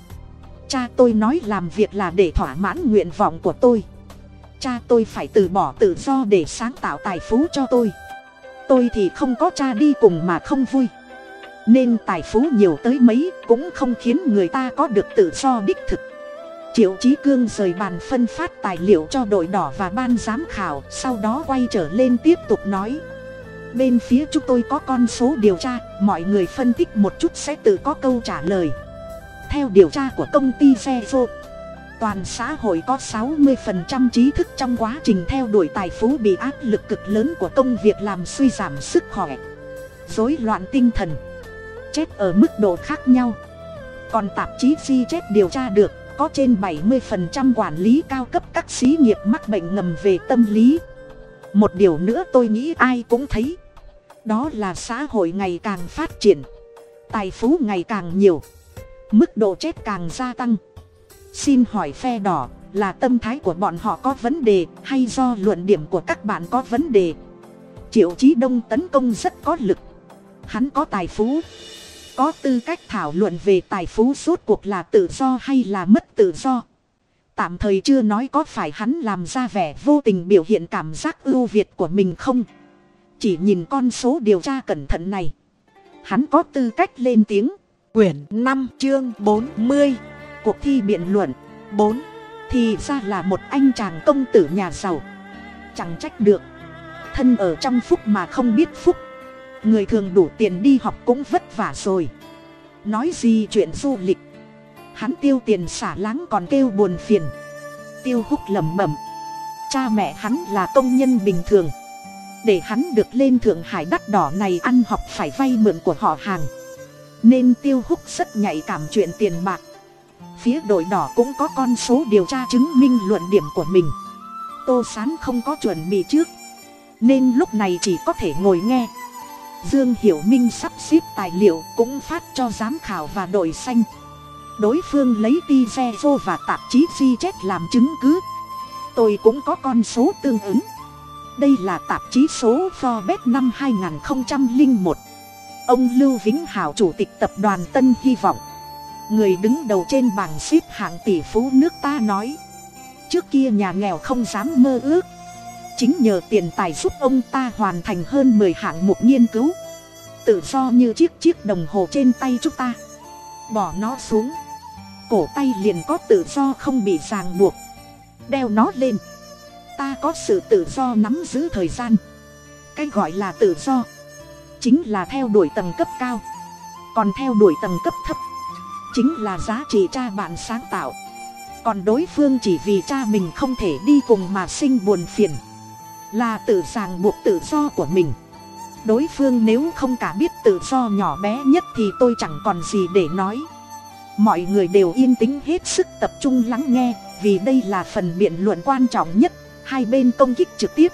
Speaker 1: Cha tôi nói làm việc là để thỏa mãn nguyện vọng của tôi. Cha tôi phải từ bỏ tự do để sáng tạo tài phú cho tôi. Tôi thì không có cha đi cùng mà không vui. Nên tài phú nhiều tới mấy cũng không khiến người ta có được tự do đích thực triệu chí cương rời bàn phân phát tài liệu cho đội đỏ và ban giám khảo, sau đó quay trở lên tiếp tục nói. Bên phía chúng tôi có con số điều tra, mọi người phân tích một chút sẽ tự có câu trả lời. Theo điều tra của công ty xe vô toàn xã hội có sáu 60% trí thức trong quá trình theo đuổi tài phú bị áp lực cực lớn của công việc làm suy giảm sức khỏe, rối loạn tinh thần, chết ở mức độ khác nhau. Còn tạp chí di chết điều tra được có trên 70% quản lý cao cấp các xí nghiệp mắc bệnh ngầm về tâm lý. Một điều nữa tôi nghĩ ai cũng thấy, đó là xã hội ngày càng phát triển, tài phú ngày càng nhiều, mức độ chết càng gia tăng. Xin hỏi phe đỏ là tâm thái của bọn họ có vấn đề hay do luận điểm của các bạn có vấn đề? Triệu chí đông tấn công rất có lực, hắn có tài phú có tư cách thảo luận về tài phú suốt cuộc là tự do hay là mất tự do. Tạm thời chưa nói có phải hắn làm ra vẻ vô tình biểu hiện cảm giác ưu việt của mình không. Chỉ nhìn con số điều tra cẩn thận này. Hắn có tư cách lên tiếng.
Speaker 2: Quyển năm chương bốn mươi.
Speaker 1: Cuộc thi biện luận.
Speaker 2: Bốn.
Speaker 1: Thì ra là một anh chàng công tử nhà giàu. Chẳng trách được. Thân ở trong phúc mà không biết phúc người thường đủ tiền đi học cũng vất vả rồi. Nói gì chuyện du lịch. Hắn tiêu tiền xả láng còn kêu buồn phiền. Tiêu húc lẩm bẩm. Cha mẹ hắn là công nhân bình thường. Để hắn được lên thượng hải đắt đỏ này ăn học phải vay mượn của họ hàng. Nên tiêu húc rất nhạy cảm chuyện tiền bạc. Phía đội đỏ cũng có con số điều tra chứng minh luận điểm của mình. Tô sán không có chuẩn bị trước. Nên lúc này chỉ có thể ngồi nghe dương hiểu minh sắp xếp tài liệu cũng phát cho giám khảo và đội xanh. Đối phương lấy ti xe vô và tạp chí di chết làm chứng cứ. Tôi cũng có con số tương ứng. Đây là tạp chí số forbes năm 2001 ông lưu vĩnh hảo, chủ tịch tập đoàn tân hy vọng. Người đứng đầu trên bảng xếp hạng tỷ phú nước ta nói, trước kia nhà nghèo không dám mơ ước chính nhờ tiền tài giúp ông ta hoàn thành hơn mười hạng mục nghiên cứu. Tự do như chiếc chiếc đồng hồ trên tay chúng ta. Bỏ nó xuống. Cổ tay liền có tự do không bị ràng buộc. Đeo nó lên. Ta có sự tự do nắm giữ thời gian. Cái gọi là tự do, chính là theo đuổi tầng cấp cao. Còn theo đuổi tầng cấp thấp, chính là giá trị cha bạn sáng tạo. Còn đối phương chỉ vì cha mình không thể đi cùng mà sinh buồn phiền là tự ràng buộc tự do của mình. Đối phương nếu không cả biết tự do nhỏ bé nhất thì tôi chẳng còn gì để nói. Mọi người đều yên tĩnh hết sức tập trung lắng nghe, vì đây là phần biện luận quan trọng nhất, hai bên công kích trực tiếp.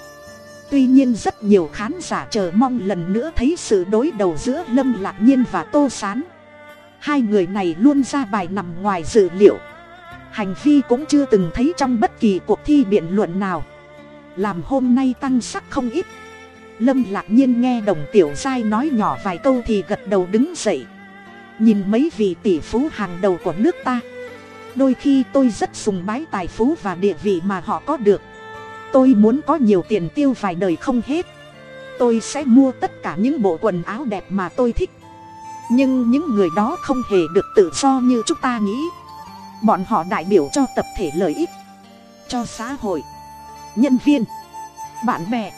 Speaker 1: Tuy nhiên rất nhiều khán giả chờ mong lần nữa thấy sự đối đầu giữa lâm lạc nhiên và tô s á n hai người này luôn ra bài nằm ngoài dự liệu. Hành vi cũng chưa từng thấy trong bất kỳ cuộc thi biện luận nào làm hôm nay tăng sắc không ít. Lâm lạc nhiên nghe đồng tiểu giai nói nhỏ vài câu thì gật đầu đứng dậy. Nhìn mấy vị tỷ phú hàng đầu của nước ta. Đôi khi tôi rất sùng bái tài phú và địa vị mà họ có được. Tôi muốn có nhiều tiền tiêu vài đời không hết. Tôi sẽ mua tất cả những bộ quần áo đẹp mà tôi thích. Nhưng những người đó không hề được tự do như chúng ta nghĩ. Bọn họ đại biểu cho tập thể lợi ích, cho xã hội nhân viên, bạn bè,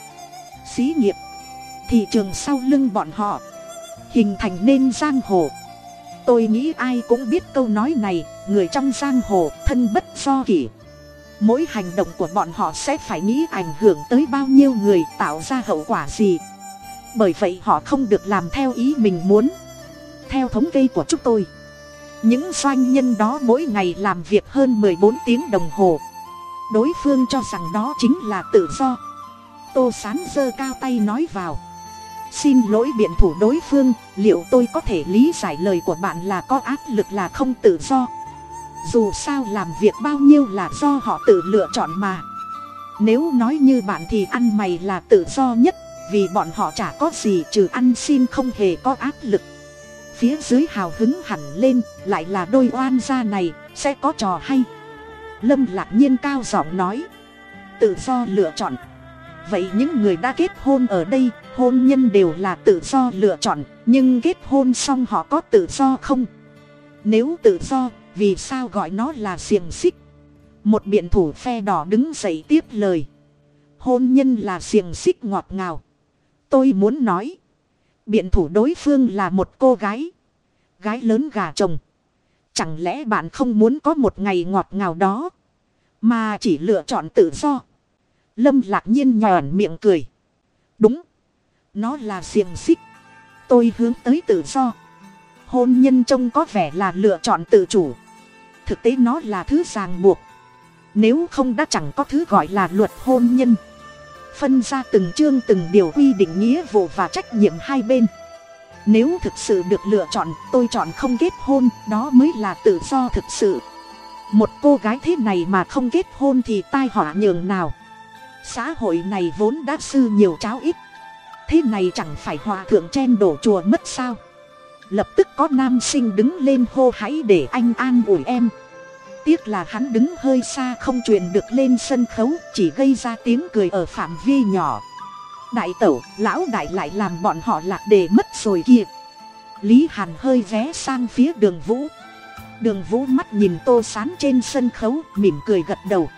Speaker 1: xí nghiệp, thị trường sau lưng bọn họ, hình thành nên giang hồ. Tôi nghĩ ai cũng biết câu nói này, người trong giang hồ thân bất do kỷ. Mỗi hành động của bọn họ sẽ phải nghĩ ảnh hưởng tới bao nhiêu người, tạo ra hậu quả gì. Bởi vậy họ không được làm theo ý mình muốn. Theo thống kê của chúng tôi, những doanh nhân đó mỗi ngày làm việc hơn bốn tiếng đồng hồ đối phương cho rằng đó chính là tự do. Tô sán giơ cao tay nói vào. Xin lỗi biện thủ đối phương, liệu tôi có thể lý giải lời của bạn là có áp lực là không tự do? Dù sao làm việc bao nhiêu là do họ tự lựa chọn mà. Nếu nói như bạn thì ăn mày là tự do nhất, vì bọn họ chả có gì trừ ăn xin không hề có áp lực. Phía dưới hào hứng hẳn lên, lại là đôi oan gia này, sẽ có trò hay lâm lạc nhiên cao giọng nói. Tự do lựa chọn. Vậy những người đã kết hôn ở đây, hôn nhân đều là tự do lựa chọn, nhưng kết hôn xong họ có tự do không? Nếu tự do, vì sao gọi nó là xiềng xích? Một biện thủ phe đỏ đứng dậy tiếp lời. Hôn nhân là xiềng xích ngọt ngào. Tôi muốn nói, biện thủ đối phương là một cô gái. Gái lớn gà chồng chẳng lẽ bạn không muốn có một ngày ngọt ngào đó? Mà chỉ lựa chọn tự do. Lâm lạc nhiên nhòn miệng cười. Đúng. Nó là xiềng xích. Tôi hướng tới tự do. Hôn nhân trông có vẻ là lựa chọn tự chủ. Thực tế nó là thứ ràng buộc. Nếu không đã chẳng có thứ gọi là luật hôn nhân. Phân ra từng chương từng điều quy định nghĩa vụ và trách nhiệm hai bên nếu thực sự được lựa chọn, tôi chọn không kết hôn, đó mới là tự do thực sự. Một cô gái thế này mà không kết hôn thì tai họa nhường nào? Xã hội này vốn đã sư nhiều cháo ít. Thế này chẳng phải hòa thượng chen đổ chùa mất sao? Lập tức có nam sinh đứng lên hô hãy để anh an ủi em. Tiếc là hắn đứng hơi xa không truyền được lên sân khấu, chỉ gây ra tiếng cười ở phạm vi nhỏ đại tẩu, lão đại lại làm bọn họ lạc đề mất rồi kìa. Lý hàn hơi vé sang phía đường vũ. Đường vũ mắt nhìn tô sán trên sân khấu, mỉm cười gật đầu.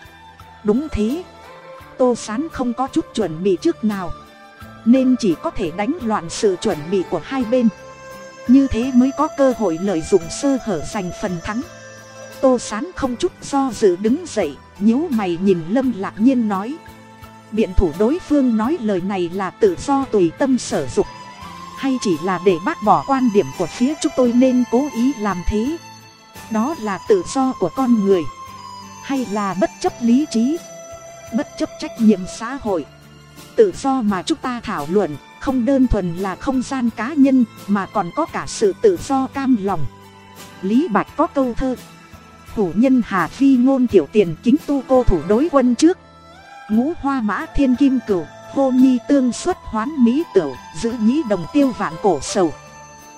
Speaker 1: Đúng thế. Tô sán không có chút chuẩn bị trước nào. Nên chỉ có thể đánh loạn sự chuẩn bị của hai bên. Như thế mới có cơ hội lợi dụng sơ hở giành phần thắng. Tô sán không chút do dự đứng dậy, nhíu mày nhìn lâm lạc nhiên nói biện thủ đối phương nói lời này là tự do tùy tâm sở dục. Hay chỉ là để bác bỏ quan điểm của phía chúng tôi nên cố ý làm thế? Đó là tự do của con người. Hay là bất chấp lý trí? Bất chấp trách nhiệm xã hội. Tự do mà chúng ta thảo luận, không đơn thuần là không gian cá nhân, mà còn có cả sự tự do cam lòng. Lý bạch có câu thơ thủ nhân hà phi ngôn tiểu tiền kính tu cô thủ đối quân trước ngũ hoa mã thiên kim cửu hô nhi tương xuất hoán mỹ tửu giữ nhĩ đồng tiêu vạn cổ sầu.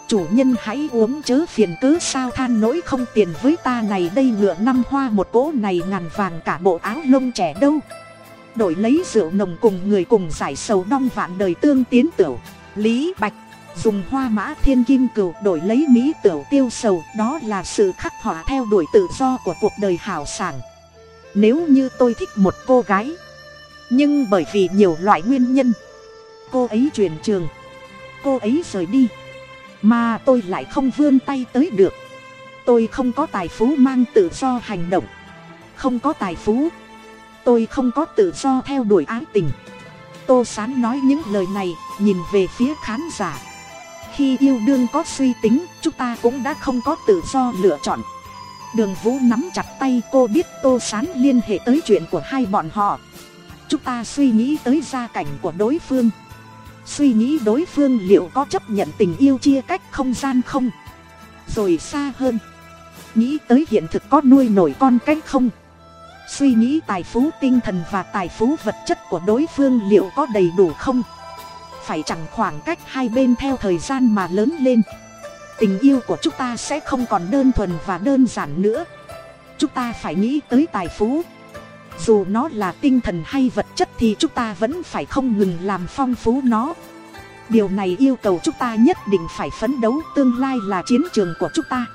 Speaker 1: Chủ nhân hãy uống chớ phiền cứ sao than nỗi không tiền với ta này đây ngựa năm hoa một cỗ này ngàn vàng cả bộ áo lông trẻ đâu. Đổi lấy rượu nồng cùng người cùng giải sầu đong vạn đời tương tiến tửu. Lý bạch, dùng hoa mã thiên kim cửu đổi lấy mỹ tửu tiêu sầu, đó là sự khắc họa theo đuổi tự do của cuộc đời hào sảng. Nếu như tôi thích một cô gái nhưng bởi vì nhiều loại nguyên nhân, cô ấy chuyển trường, cô ấy rời đi, mà tôi lại không vươn tay tới được. Tôi không có tài phú mang tự do hành động, không có tài phú, tôi không có tự do theo đuổi ái tình. Tô sán nói những lời này, nhìn về phía khán giả. Khi yêu đương có suy tính, chúng ta cũng đã không có tự do lựa chọn. Đường vũ nắm chặt tay, cô biết tô sán liên hệ tới chuyện của hai bọn họ chúng ta suy nghĩ tới gia cảnh của đối phương. Suy nghĩ đối phương liệu có chấp nhận tình yêu chia cách không gian không? Rồi xa hơn. Nghĩ tới hiện thực có nuôi nổi con cách không? Suy nghĩ tài phú tinh thần và tài phú vật chất của đối phương liệu có đầy đủ không? Phải chẳng khoảng cách hai bên theo thời gian mà lớn lên? Tình yêu của chúng ta sẽ không còn đơn thuần và đơn giản nữa. Chúng ta phải nghĩ tới tài phú dù nó là tinh thần hay vật chất thì chúng ta vẫn phải không ngừng làm phong phú nó. Điều này yêu cầu chúng ta nhất định phải phấn đấu, tương lai là chiến trường của chúng ta.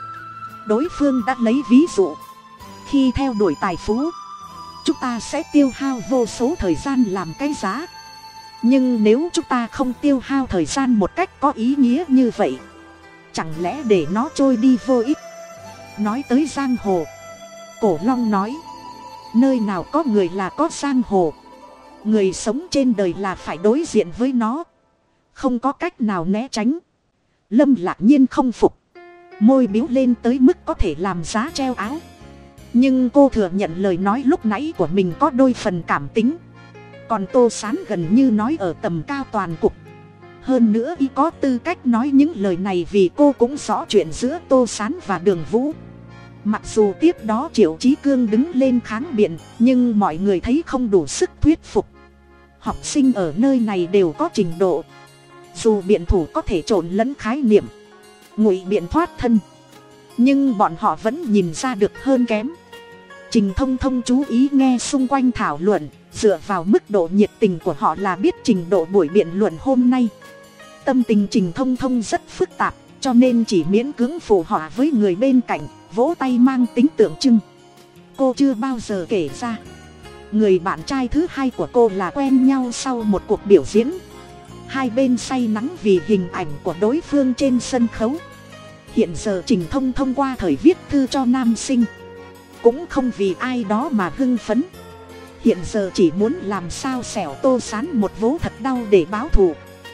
Speaker 1: Đối phương đã lấy ví dụ. Khi theo đuổi tài phú, chúng ta sẽ tiêu hao vô số thời gian làm cái giá. Nhưng nếu chúng ta không tiêu hao thời gian một cách có ý nghĩa như vậy, chẳng lẽ để nó trôi đi vô ích? Nói tới giang hồ, cổ long nói nơi nào có người là có giang hồ. Người sống trên đời là phải đối diện với nó. Không có cách nào né tránh. Lâm lạc nhiên không phục. Môi biếu lên tới mức có thể làm giá treo áo. Nhưng cô thừa nhận lời nói lúc nãy của mình có đôi phần cảm tính. Còn tô sán gần như nói ở tầm cao toàn cục. Hơn nữa y có tư cách nói những lời này vì cô cũng rõ chuyện giữa tô sán và đường vũ mặc dù tiếp đó triệu trí cương đứng lên kháng biện, nhưng mọi người thấy không đủ sức thuyết phục. Học sinh ở nơi này đều có trình độ. Dù biện thủ có thể trộn lẫn khái niệm, ngụy biện thoát thân, nhưng bọn họ vẫn nhìn ra được hơn kém. Trình thông thông chú ý nghe xung quanh thảo luận, dựa vào mức độ nhiệt tình của họ là biết trình độ buổi biện luận hôm nay. Tâm tình trình thông thông rất phức tạp, cho nên chỉ miễn cưỡng phù họa với người bên cạnh vỗ tay mang tính tượng trưng. Cô chưa bao giờ kể ra. Người bạn trai thứ hai của cô là quen nhau sau một cuộc biểu diễn. Hai bên say nắng vì hình ảnh của đối phương trên sân khấu. Hiện giờ trình thông thông qua thời viết thư cho nam sinh. Cũng không vì ai đó mà hưng phấn. Hiện giờ chỉ muốn làm sao xẻo tô sán một vố thật đau để báo thù.